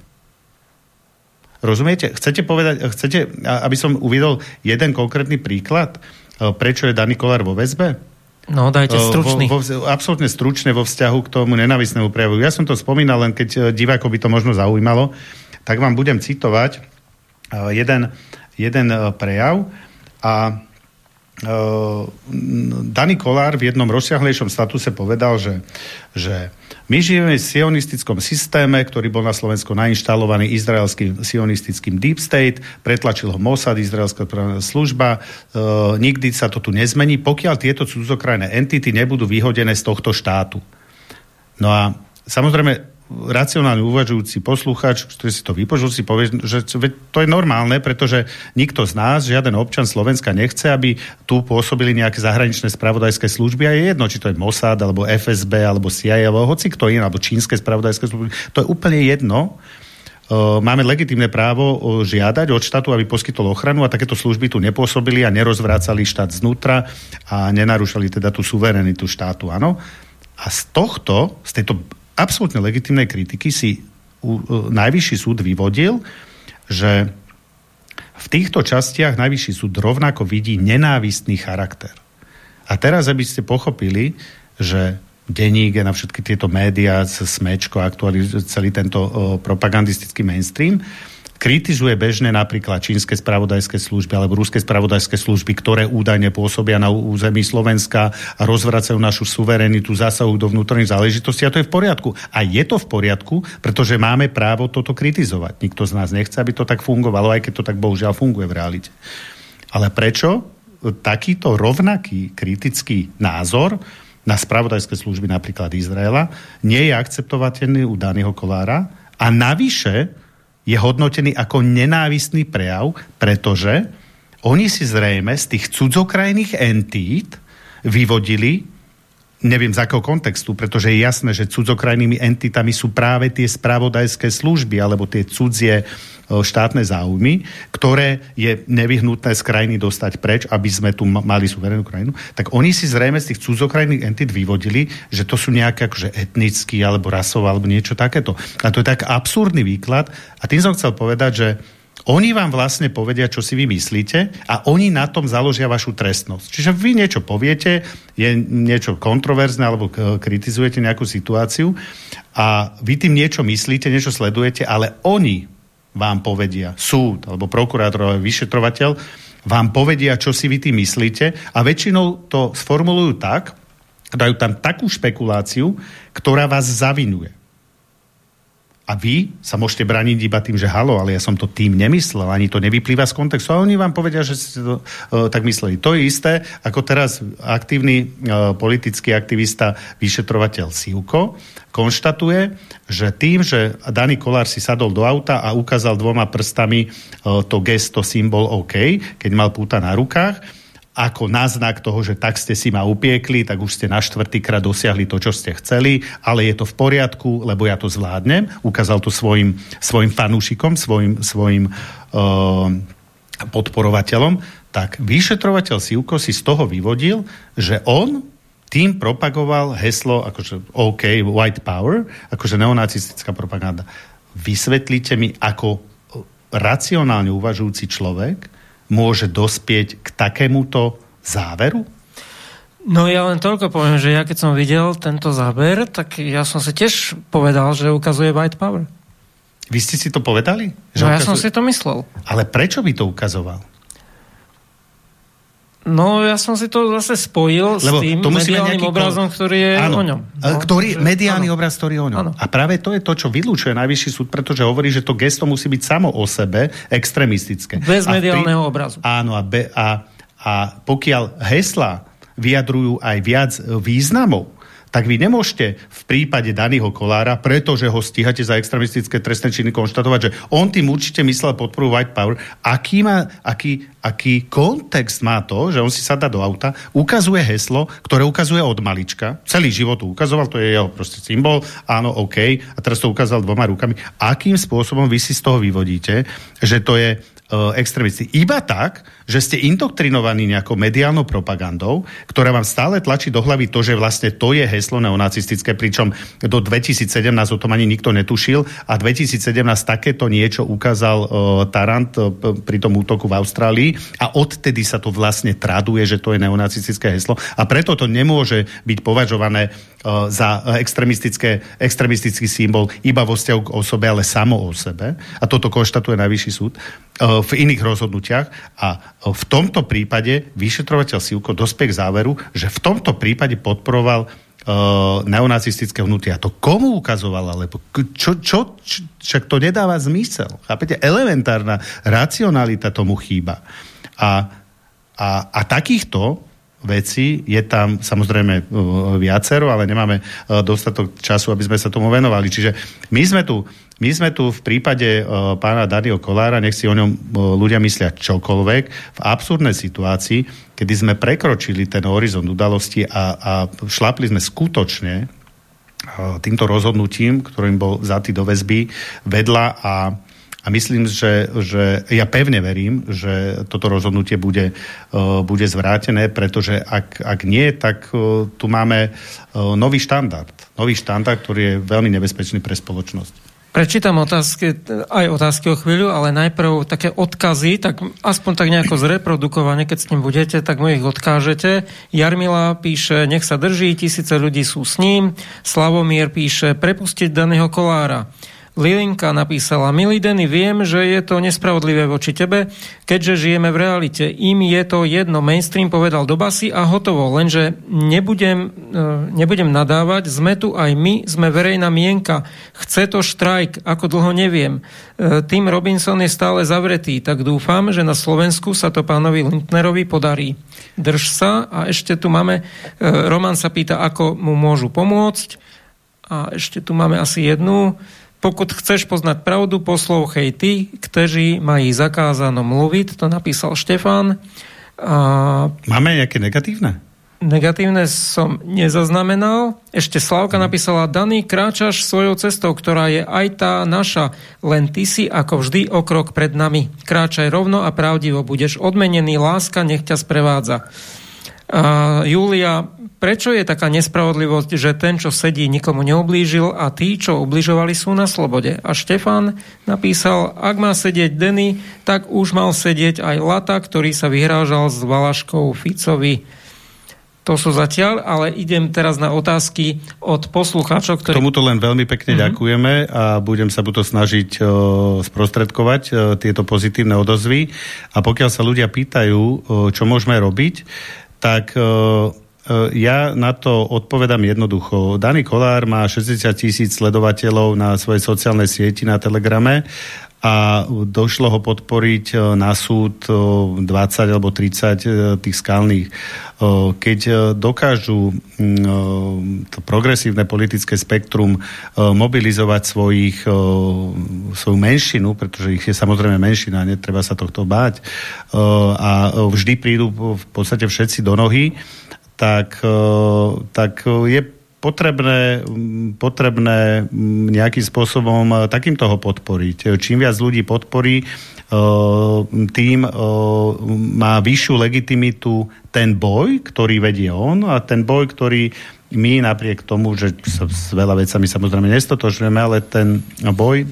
Rozumiete? Chcete povedať, chcete, aby som uvidel jeden konkrétny príklad, e, prečo je Daný Kolár vo väzbe? No, dajte e, stručný. Vo, vo, absolútne stručne vo vzťahu k tomu nenavisnému prejavu. Ja som to spomínal, len keď e, divákov by to možno zaujímalo, tak vám budem citovať jeden, jeden eh, prejav a Uh, Daný Kolár v jednom rozsiahlejšom statuse povedal, že, že my žijeme v sionistickom systéme, ktorý bol na Slovensku nainštalovaný izraelským sionistickým Deep State, pretlačil ho Mossad, izraelská služba, uh, nikdy sa to tu nezmení, pokiaľ tieto cudzokrajné entity nebudú vyhodené z tohto štátu. No a samozrejme racionálne uvažujúci posluchač, ktorý si to vypočul, si povie, že to je normálne, pretože nikto z nás, žiaden občan Slovenska nechce, aby tu pôsobili nejaké zahraničné spravodajské služby a je jedno, či to je Mossad, alebo FSB, alebo CIA, alebo hoci kto iný, alebo čínske spravodajské služby. To je úplne jedno. Máme legitimné právo žiadať od štátu, aby poskytol ochranu a takéto služby tu nepôsobili a nerozvracali štát znútra a nenarúšali teda tú suverenitu štátu, áno. A z tohto, z tejto absolútne legitimnej kritiky si u, najvyšší súd vyvodil, že v týchto častiach najvyšší súd rovnako vidí nenávistný charakter. A teraz, aby ste pochopili, že denník na všetky tieto médiá, smečko, aktualizuje celý tento o, propagandistický mainstream, kritizuje bežne napríklad čínske spravodajské služby alebo ruské spravodajské služby, ktoré údajne pôsobia na území Slovenska a rozvracajú našu suverenitu, zasahujú do vnútorných záležitostí a to je v poriadku. A je to v poriadku, pretože máme právo toto kritizovať. Nikto z nás nechce, aby to tak fungovalo, aj keď to tak bohužiaľ funguje v realite. Ale prečo takýto rovnaký kritický názor na spravodajské služby napríklad Izraela nie je akceptovateľný u daného Kolára a navyše je hodnotený ako nenávistný prejav, pretože oni si zrejme z tých cudzokrajných entít vyvodili neviem z akého kontextu, pretože je jasné, že cudzokrajnými entitami sú práve tie spravodajské služby alebo tie cudzie štátne záujmy, ktoré je nevyhnutné z krajiny dostať preč, aby sme tu mali suverénnu krajinu, tak oni si zrejme z tých cudzokrajných entit vyvodili, že to sú nejaké akože etnický alebo rasové alebo niečo takéto. A to je tak absurdný výklad. A tým som chcel povedať, že oni vám vlastne povedia, čo si vy myslíte a oni na tom založia vašu trestnosť. Čiže vy niečo poviete, je niečo kontroverzné alebo kritizujete nejakú situáciu a vy tým niečo myslíte, niečo sledujete, ale oni vám povedia, súd alebo prokurátor alebo vyšetrovateľ vám povedia, čo si vy tým myslíte a väčšinou to sformulujú tak, dajú tam takú špekuláciu, ktorá vás zavinuje. A vy sa môžete braniť iba tým, že halo, ale ja som to tým nemyslel, ani to nevyplýva z kontextu. A oni vám povedia, že ste to uh, tak mysleli. To je isté, ako teraz aktívny uh, politický aktivista, vyšetrovateľ Sivko, konštatuje, že tým, že daný kolár si sadol do auta a ukázal dvoma prstami uh, to gesto, symbol OK, keď mal púta na rukách, ako náznak toho, že tak ste si ma upiekli, tak už ste na štvrtýkrát dosiahli to, čo ste chceli, ale je to v poriadku, lebo ja to zvládnem. Ukázal to svojim, svojim fanúšikom, svojim, svojim uh, podporovateľom. Tak vyšetrovateľ Sivko si z toho vyvodil, že on tým propagoval heslo akože OK, white power, akože neonacistická propaganda. Vysvetlite mi, ako racionálne uvažujúci človek môže dospieť k takémuto záveru? No ja len toľko poviem, že ja keď som videl tento záber, tak ja som si tiež povedal, že ukazuje white power. Vy ste si to povedali? Že no ukazuje... ja som si to myslel. Ale prečo by to ukazoval? No, ja som si to zase spojil Lebo s tým mediálnym nejaký... obrazom, ktorý je áno, o ňom. No, ktorý, že... mediálny áno. obraz, ktorý je o ňom. Áno. A práve to je to, čo vylúčuje Najvyšší súd, pretože hovorí, že to gesto musí byť samo o sebe extremistické. Bez a mediálneho pri... obrazu. Áno, a, be, a, a pokiaľ hesla vyjadrujú aj viac významov, tak vy nemôžete v prípade daného kolára, pretože ho stíhate za extremistické trestné činy, konštatovať, že on tým určite myslel podporu White Power. Aký, má, aký, aký kontext má to, že on si sadá do auta, ukazuje heslo, ktoré ukazuje od malička, celý život ukazoval, to je jeho proste symbol, áno, OK, a teraz to ukázal dvoma rukami. Akým spôsobom vy si z toho vyvodíte, že to je uh, extrémisti. Iba tak, že ste indoktrinovaní nejakou mediálnou propagandou, ktorá vám stále tlačí do hlavy to, že vlastne to je heslo neonacistické, pričom do 2017 o tom ani nikto netušil a 2017 takéto niečo ukázal uh, Tarant uh, pri tom útoku v Austrálii a odtedy sa to vlastne traduje, že to je neonacistické heslo a preto to nemôže byť považované uh, za extremistické, extremistický symbol iba vo vzťahu k osobe, ale samo o sebe. A toto konštatuje Najvyšší súd v iných rozhodnutiach a v tomto prípade vyšetrovateľ Sivko dospie k záveru, že v tomto prípade podporoval uh, neonacistické hnutie. A to komu ukazoval? Alebo čo, čo, čo, však to nedáva zmysel. Chápete? Elementárna racionalita tomu chýba. A, a, a takýchto veci je tam samozrejme uh, viacero, ale nemáme uh, dostatok času, aby sme sa tomu venovali. Čiže my sme tu my sme tu v prípade uh, pána Dario Kolára, nech si o ňom uh, ľudia myslia čokoľvek, v absurdnej situácii, kedy sme prekročili ten horizont udalosti a, a šlapli sme skutočne uh, týmto rozhodnutím, ktorým bol vzatý do väzby, vedľa a a myslím, že, že ja pevne verím, že toto rozhodnutie bude, uh, bude zvrátené, pretože ak, ak nie, tak uh, tu máme uh, nový štandard. Nový štandard, ktorý je veľmi nebezpečný pre spoločnosť. Prečítam otázky, aj otázky o chvíľu, ale najprv také odkazy, tak aspoň tak nejako zreprodukovane, keď s ním budete, tak mu ich odkážete. Jarmila píše, nech sa drží, tisíce ľudí sú s ním. Slavomír píše, prepustiť daného kolára. Lilinka napísala, milý Denny, viem, že je to nespravodlivé voči tebe, keďže žijeme v realite. Im je to jedno, mainstream povedal do basy a hotovo, lenže nebudem, e, nebudem nadávať, sme tu aj my, sme verejná mienka. Chce to štrajk, ako dlho neviem. E, tým Robinson je stále zavretý, tak dúfam, že na Slovensku sa to pánovi Lindnerovi podarí. Drž sa a ešte tu máme, e, Roman sa pýta, ako mu môžu pomôcť a ešte tu máme asi jednu, pokud chceš poznať pravdu, poslouchej ty, kteří mají zakázáno mluvit, to napísal Štefan. A... Máme nejaké negatívne? Negatívne som nezaznamenal. Ešte Slavka napísala, Dany, kráčaš svojou cestou, ktorá je aj tá naša, len ty si ako vždy o krok pred nami. Kráčaj rovno a pravdivo, budeš odmenený, láska nech ťa sprevádza. Uh, Julia, prečo je taká nespravodlivosť, že ten, čo sedí, nikomu neoblížil a tí, čo ubližovali, sú na slobode? A Štefan napísal, ak má sedieť Denny, tak už mal sedieť aj Lata, ktorý sa vyhrážal s Valaškou Ficovi. To sú zatiaľ, ale idem teraz na otázky od poslucháčov, ktorí... Tomuto len veľmi pekne mm-hmm. ďakujeme a budem sa buď snažiť o, sprostredkovať o, tieto pozitívne odozvy. A pokiaľ sa ľudia pýtajú, o, čo môžeme robiť, tak e, e, ja na to odpovedám jednoducho. Dani Kolár má 60 tisíc sledovateľov na svojej sociálnej sieti na Telegrame a došlo ho podporiť e, na súd 20 alebo 30 tých skalných. Keď dokážu to progresívne politické spektrum mobilizovať svojich, svoju menšinu, pretože ich je samozrejme menšina, netreba sa tohto báť, a vždy prídu v podstate všetci do nohy, tak, tak je potrebné, potrebné nejakým spôsobom takýmto ho podporiť. Čím viac ľudí podporí, tým má vyššiu legitimitu ten boj, ktorý vedie on a ten boj, ktorý my napriek tomu, že sa s veľa vecami samozrejme nestotožujeme, ale ten boj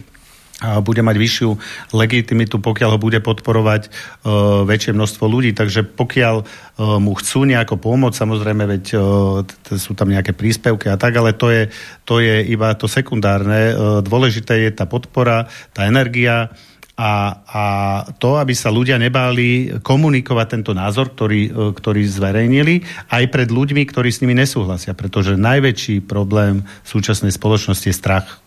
bude mať vyššiu legitimitu, pokiaľ ho bude podporovať uh, väčšie množstvo ľudí. Takže pokiaľ uh, mu chcú nejako pomôcť, samozrejme, veď uh, sú tam nejaké príspevky a tak, ale to je, to je iba to sekundárne. Uh, dôležité je tá podpora, tá energia, a, a to, aby sa ľudia nebáli komunikovať tento názor, ktorý, e, ktorý zverejnili, aj pred ľuďmi, ktorí s nimi nesúhlasia, pretože najväčší problém súčasnej spoločnosti je strach.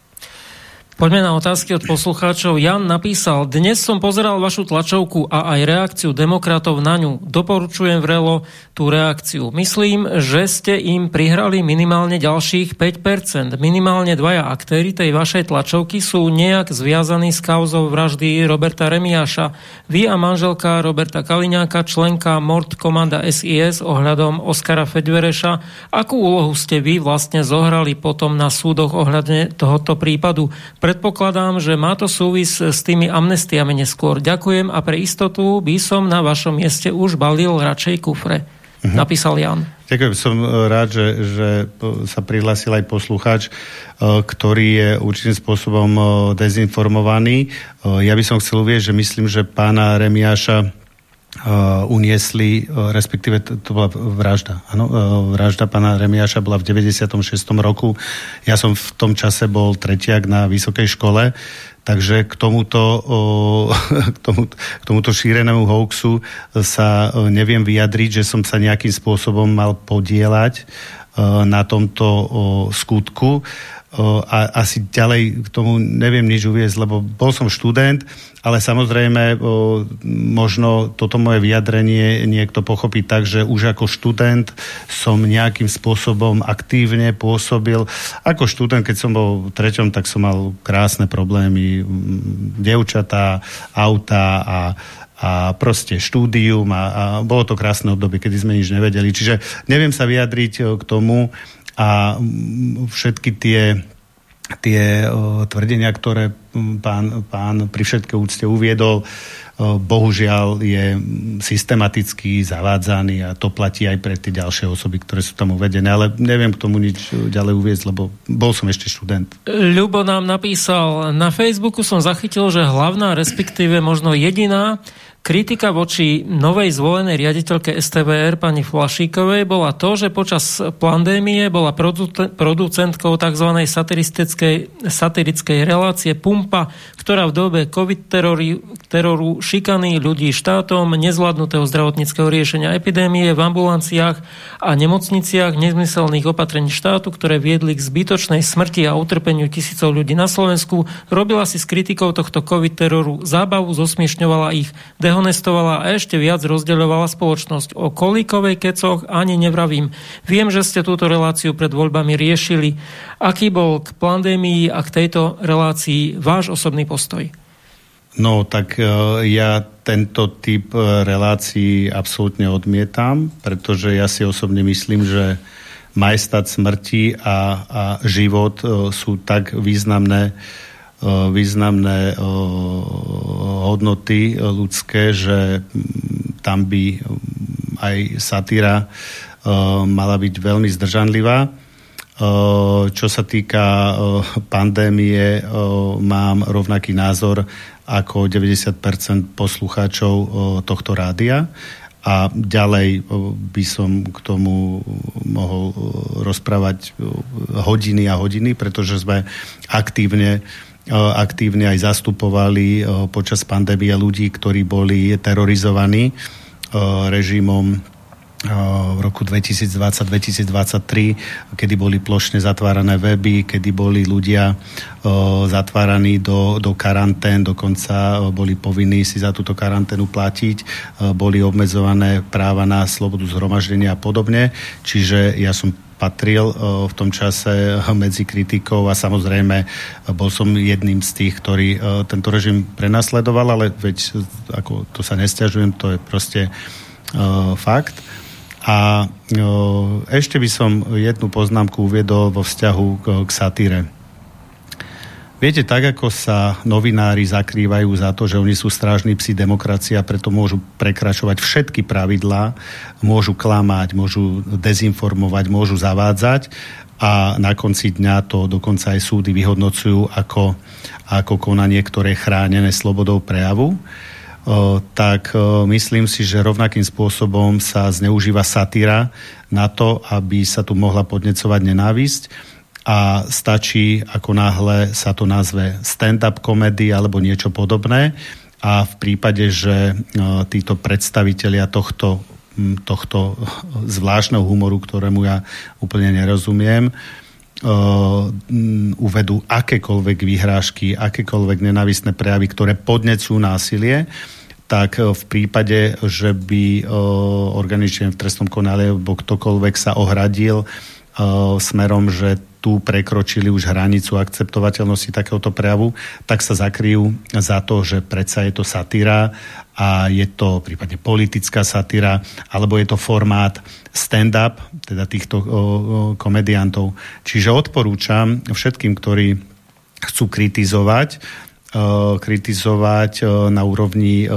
Poďme na otázky od poslucháčov. Jan napísal, dnes som pozeral vašu tlačovku a aj reakciu demokratov na ňu. Doporučujem vrelo tú reakciu. Myslím, že ste im prihrali minimálne ďalších 5%. Minimálne dvaja aktéry tej vašej tlačovky sú nejak zviazaní s kauzou vraždy Roberta Remiáša. Vy a manželka Roberta Kaliňáka, členka Mord komanda SIS ohľadom Oskara Fedvereša. Akú úlohu ste vy vlastne zohrali potom na súdoch ohľadne tohoto prípadu? Predpokladám, že má to súvis s tými amnestiami neskôr. Ďakujem a pre istotu by som na vašom mieste už balil radšej kufre. Uh-huh. Napísal Jan. Ďakujem, som rád, že, že sa prihlásil aj poslucháč, e, ktorý je určitým spôsobom e, dezinformovaný. E, ja by som chcel uvieť, že myslím, že pána Remiáša uniesli, respektíve to, to bola vražda. Ano, vražda pána Remiáša bola v 96. roku. Ja som v tom čase bol tretiak na vysokej škole, takže k tomuto, k tomuto, k tomuto šírenému hoaxu sa neviem vyjadriť, že som sa nejakým spôsobom mal podielať na tomto skutku a asi ďalej k tomu neviem nič uviezť, lebo bol som študent, ale samozrejme možno toto moje vyjadrenie niekto pochopí tak, že už ako študent som nejakým spôsobom aktívne pôsobil. Ako študent, keď som bol v treťom, tak som mal krásne problémy, devčatá, auta a a proste štúdium a, a bolo to krásne obdobie, kedy sme nič nevedeli. Čiže neviem sa vyjadriť k tomu, a všetky tie tie o, tvrdenia, ktoré pán, pán pri všetkej úcte uviedol, o, bohužiaľ je systematicky zavádzaný a to platí aj pre tie ďalšie osoby, ktoré sú tam uvedené, ale neviem k tomu nič ďalej uviezť, lebo bol som ešte študent. Ľubo nám napísal, na Facebooku som zachytil, že hlavná, respektíve možno jediná Kritika voči novej zvolenej riaditeľke STVR pani Flašíkovej bola to, že počas pandémie bola producentkou tzv. satirickej, satirickej relácie Pumpa, ktorá v dobe COVID terory, teroru šikany ľudí štátom, nezvládnutého zdravotníckého riešenia epidémie v ambulanciách a nemocniciach, nezmyselných opatrení štátu, ktoré viedli k zbytočnej smrti a utrpeniu tisícov ľudí na Slovensku, robila si s kritikou tohto COVID teroru zábavu, zosmiešňovala ich a ešte viac rozdeľovala spoločnosť. O kolíkovej kecoch ani nevravím. Viem, že ste túto reláciu pred voľbami riešili. Aký bol k pandémii a k tejto relácii váš osobný postoj? No, tak e, ja tento typ e, relácií absolútne odmietam, pretože ja si osobne myslím, že majestát smrti a, a život e, sú tak významné významné hodnoty ľudské, že tam by aj satíra mala byť veľmi zdržanlivá. Čo sa týka pandémie, mám rovnaký názor ako 90% poslucháčov tohto rádia. A ďalej by som k tomu mohol rozprávať hodiny a hodiny, pretože sme aktívne aktívne aj zastupovali počas pandémie ľudí, ktorí boli terorizovaní režimom v roku 2020-2023, kedy boli plošne zatvárané weby, kedy boli ľudia zatváraní do, do karantén, dokonca boli povinní si za túto karanténu platiť, boli obmedzované práva na slobodu zhromaždenia a podobne. Čiže ja som patril eh, v tom čase medzi kritikov a samozrejme eh, bol som jedným z tých, ktorý tento režim prenasledoval, ale veď ako to sa nestiažujem, to je proste fakt. A ešte by som jednu poznámku uviedol vo vzťahu k satíre. Viete, tak ako sa novinári zakrývajú za to, že oni sú strážni psi demokracia, preto môžu prekračovať všetky pravidlá, môžu klamať, môžu dezinformovať, môžu zavádzať a na konci dňa to dokonca aj súdy vyhodnocujú ako, ako konanie, ktoré je chránené slobodou prejavu. Tak myslím si, že rovnakým spôsobom sa zneužíva satíra na to, aby sa tu mohla podnecovať nenávisť a stačí, ako náhle sa to nazve stand-up komedy alebo niečo podobné. A v prípade, že e, títo predstavitelia tohto, tohto zvláštneho humoru, ktorému ja úplne nerozumiem, e, uvedú akékoľvek vyhrážky, akékoľvek nenávistné prejavy, ktoré podnecujú násilie, tak e, v prípade, že by organične v trestnom konále alebo ktokoľvek sa ohradil smerom, že tu prekročili už hranicu akceptovateľnosti takéhoto prejavu, tak sa zakryjú za to, že predsa je to satíra a je to prípadne politická satíra, alebo je to formát stand-up, teda týchto o, o, komediantov. Čiže odporúčam všetkým, ktorí chcú kritizovať kritizovať eh, na úrovni eh,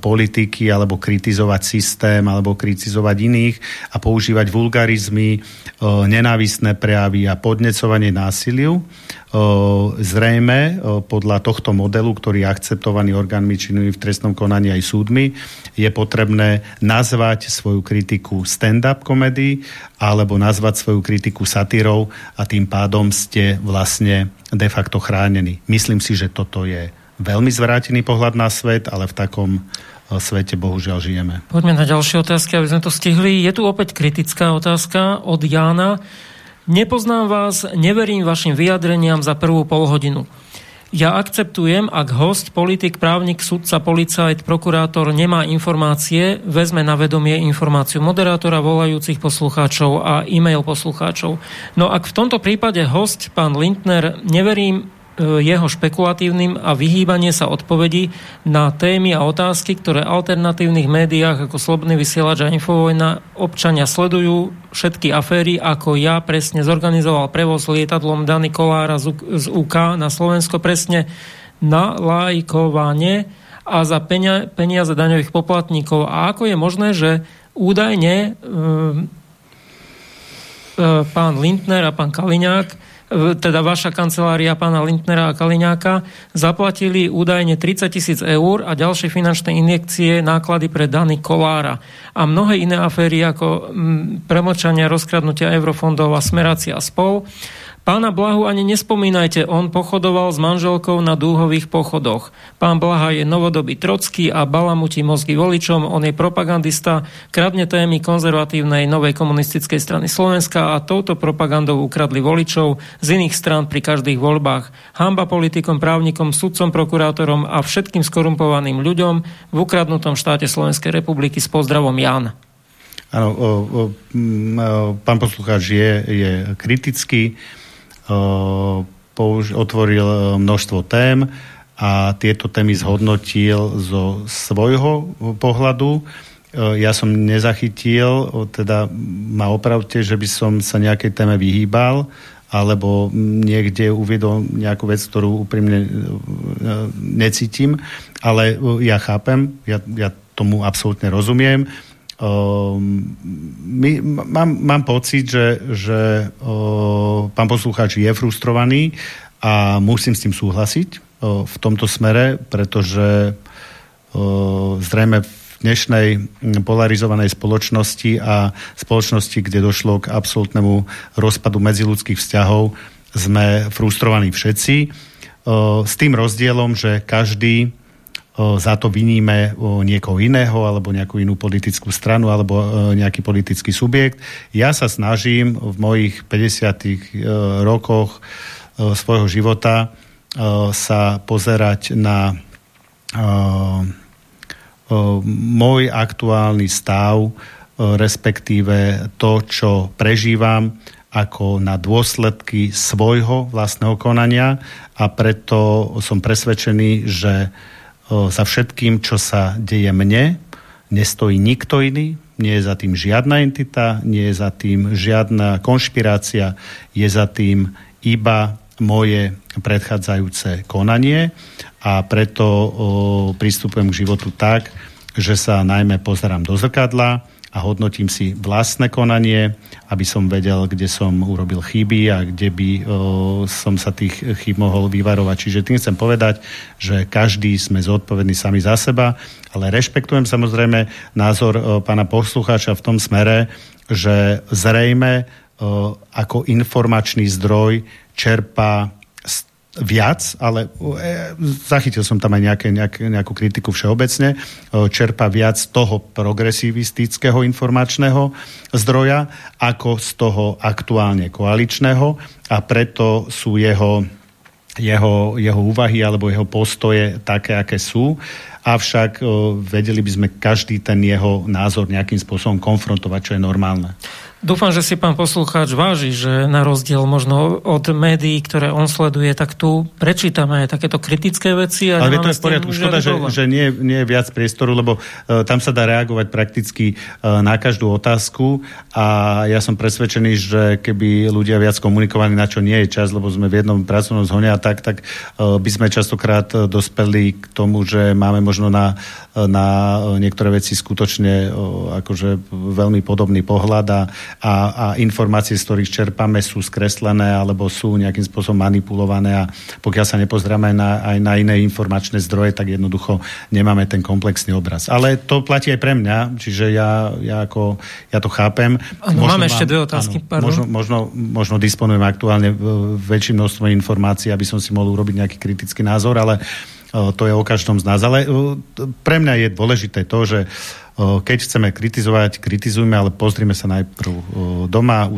politiky alebo kritizovať systém alebo kritizovať iných a používať vulgarizmy, nenávistné prejavy a podnecovanie násiliu. Zrejme podľa tohto modelu, ktorý je akceptovaný orgánmi činnými v trestnom konaní aj súdmi, je potrebné nazvať svoju kritiku stand-up komedii alebo nazvať svoju kritiku satírou a tým pádom ste vlastne de facto chránení. Myslím si, že toto je veľmi zvrátený pohľad na svet, ale v takom svete bohužiaľ žijeme. Poďme na ďalšie otázky, aby sme to stihli. Je tu opäť kritická otázka od Jána. Nepoznám vás, neverím vašim vyjadreniam za prvú polhodinu. Ja akceptujem, ak host, politik, právnik, sudca, policajt, prokurátor nemá informácie, vezme na vedomie informáciu moderátora, volajúcich poslucháčov a e-mail poslucháčov. No ak v tomto prípade host, pán Lindner, neverím jeho špekulatívnym a vyhýbanie sa odpovedí na témy a otázky, ktoré v alternatívnych médiách ako Slobodný vysielač a Infovojna občania sledujú všetky aféry, ako ja presne zorganizoval prevoz lietadlom Dany Kolára z UK na Slovensko presne na lajkovanie a za peniaze daňových poplatníkov. A ako je možné, že údajne e, e, pán Lindner a pán Kaliňák teda vaša kancelária pána Lindnera a Kaliňáka, zaplatili údajne 30 tisíc eur a ďalšie finančné injekcie náklady pre Dany Kolára. A mnohé iné aféry ako premočania, rozkradnutia eurofondov a smerácia spol Pána Blahu ani nespomínajte, on pochodoval s manželkou na dúhových pochodoch. Pán Blaha je novodobý trocký a balamutí mozgy voličom, on je propagandista, kradne témy konzervatívnej novej komunistickej strany Slovenska a touto propagandou ukradli voličov z iných strán pri každých voľbách. Hamba politikom, právnikom, sudcom, prokurátorom a všetkým skorumpovaným ľuďom v ukradnutom štáte Slovenskej republiky s pozdravom Jan. Áno, pán poslucháč je, je kritický použ- otvoril množstvo tém a tieto témy zhodnotil zo svojho pohľadu. Ja som nezachytil, teda ma opravte, že by som sa nejakej téme vyhýbal, alebo niekde uviedol nejakú vec, ktorú úprimne necítim, ale ja chápem, ja, ja tomu absolútne rozumiem Ehm, my, mám, mám pocit, že, že uh, pán poslucháč je frustrovaný a musím s tým súhlasiť uh, v tomto smere, pretože uh, zrejme v dnešnej polarizovanej spoločnosti a spoločnosti, kde došlo k absolútnemu rozpadu medziludských vzťahov, sme frustrovaní všetci. S tým rozdielom, že každý za to vyníme niekoho iného alebo nejakú inú politickú stranu alebo nejaký politický subjekt. Ja sa snažím v mojich 50 rokoch svojho života sa pozerať na môj aktuálny stav, respektíve to, čo prežívam, ako na dôsledky svojho vlastného konania a preto som presvedčený, že za všetkým, čo sa deje mne, nestojí nikto iný, nie je za tým žiadna entita, nie je za tým žiadna konšpirácia, je za tým iba moje predchádzajúce konanie a preto o, pristupujem k životu tak, že sa najmä pozerám do zrkadla, a hodnotím si vlastné konanie, aby som vedel, kde som urobil chyby a kde by o, som sa tých chyb mohol vyvarovať. Čiže tým chcem povedať, že každý sme zodpovední sami za seba, ale rešpektujem samozrejme názor o, pána poslucháča v tom smere, že zrejme o, ako informačný zdroj čerpa viac, ale e, zachytil som tam aj nejaké, nejaké, nejakú kritiku všeobecne, e, čerpa viac toho progresivistického informačného zdroja, ako z toho aktuálne koaličného a preto sú jeho, jeho, jeho úvahy alebo jeho postoje také, aké sú avšak e, vedeli by sme každý ten jeho názor nejakým spôsobom konfrontovať, čo je normálne. Dúfam, že si pán poslucháč váži, že na rozdiel možno od médií, ktoré on sleduje, tak tu prečítame aj takéto kritické veci. A Ale to je v poriadku. Škoda, že, že nie, nie je viac priestoru, lebo uh, tam sa dá reagovať prakticky uh, na každú otázku a ja som presvedčený, že keby ľudia viac komunikovali, na čo nie je čas, lebo sme v jednom pracovnom zhone a tak, tak uh, by sme častokrát uh, dospeli k tomu, že máme možno na, uh, na niektoré veci skutočne uh, akože veľmi podobný pohľad a a, a informácie, z ktorých čerpame, sú skreslené alebo sú nejakým spôsobom manipulované a pokiaľ sa nepozrieme na, aj na iné informačné zdroje, tak jednoducho nemáme ten komplexný obraz. Ale to platí aj pre mňa, čiže ja, ja, ako, ja to chápem. Ano, možno máme vám, ešte dve otázky. Áno, možno, možno, možno disponujem aktuálne väčším množstvom informácií, aby som si mohol urobiť nejaký kritický názor, ale to je o každom z nás. Ale pre mňa je dôležité to, že keď chceme kritizovať, kritizujme, ale pozrime sa najprv doma,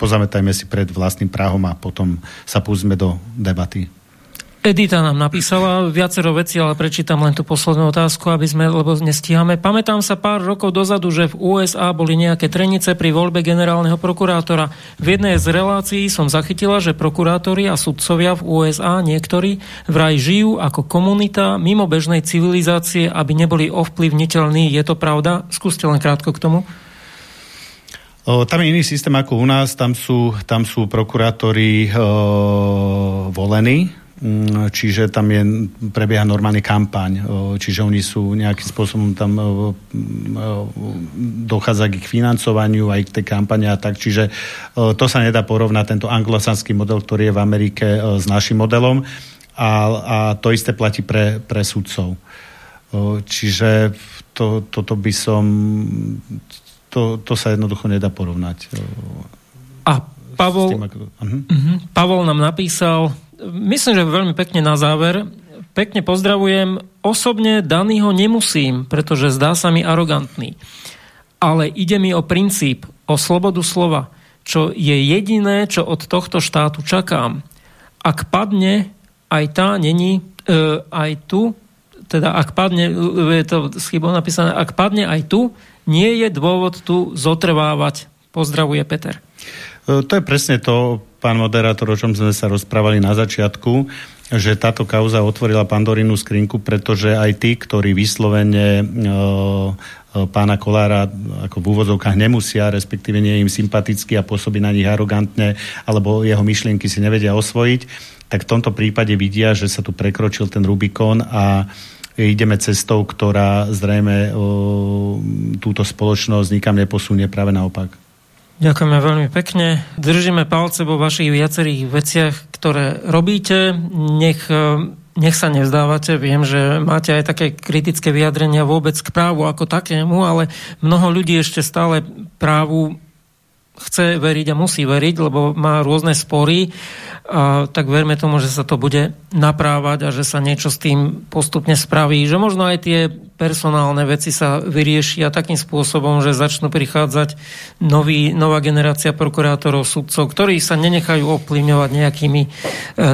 pozametajme si pred vlastným práhom a potom sa púzme do debaty. Edita nám napísala viacero vecí, ale prečítam len tú poslednú otázku, aby sme, lebo nestíhame. Pamätám sa pár rokov dozadu, že v USA boli nejaké trenice pri voľbe generálneho prokurátora. V jednej z relácií som zachytila, že prokurátori a sudcovia v USA niektorí vraj žijú ako komunita mimo bežnej civilizácie, aby neboli ovplyvniteľní. Je to pravda? Skúste len krátko k tomu. Tam je iný systém ako u nás, tam sú, tam sú prokurátori o, volení čiže tam je, prebieha normálne kampaň, čiže oni sú nejakým spôsobom tam dochádza k ich financovaniu aj k tej kampane a tak, čiže to sa nedá porovnať tento anglosanský model, ktorý je v Amerike s našim modelom a, a to isté platí pre, pre sudcov. Čiže to, toto by som to, to sa jednoducho nedá porovnať. A Pavol, tým, ako... uh-huh. Pavol nám napísal myslím, že veľmi pekne na záver. Pekne pozdravujem. Osobne Danýho nemusím, pretože zdá sa mi arogantný. Ale ide mi o princíp, o slobodu slova, čo je jediné, čo od tohto štátu čakám. Ak padne, aj tá není, e, aj tu, teda ak padne, je to s chybou napísané, ak padne aj tu, nie je dôvod tu zotrvávať. Pozdravuje Peter. E, to je presne to, pán moderátor, o čom sme sa rozprávali na začiatku, že táto kauza otvorila Pandorinu skrinku, pretože aj tí, ktorí vyslovene e, e, pána Kolára ako v úvodzovkách nemusia, respektíve nie je im sympatický a pôsobí na nich arogantne, alebo jeho myšlienky si nevedia osvojiť, tak v tomto prípade vidia, že sa tu prekročil ten Rubikon a ideme cestou, ktorá zrejme o, túto spoločnosť nikam neposunie, práve naopak. Ďakujeme veľmi pekne. Držíme palce vo vašich viacerých veciach, ktoré robíte. Nech, e, nech sa nevzdávate. Viem, že máte aj také kritické vyjadrenia vôbec k právu ako takému, ale mnoho ľudí ešte stále právu chce veriť a musí veriť, lebo má rôzne spory, a, tak verme tomu, že sa to bude naprávať a že sa niečo s tým postupne spraví. Že možno aj tie personálne veci sa vyriešia takým spôsobom, že začnú prichádzať nový, nová generácia prokurátorov, sudcov, ktorí sa nenechajú ovplyvňovať nejakými e,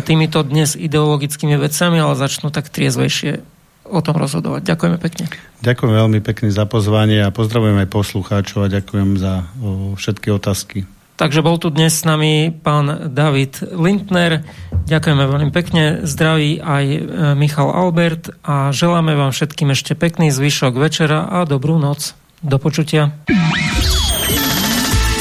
týmito dnes ideologickými vecami, ale začnú tak triezvejšie o tom rozhodovať. Ďakujeme pekne. Ďakujem veľmi pekne za pozvanie a pozdravujem aj poslucháčov a ďakujem za o, všetky otázky. Takže bol tu dnes s nami pán David Lindner. Ďakujeme veľmi pekne. Zdraví aj e, Michal Albert a želáme vám všetkým ešte pekný zvyšok večera a dobrú noc. Do počutia.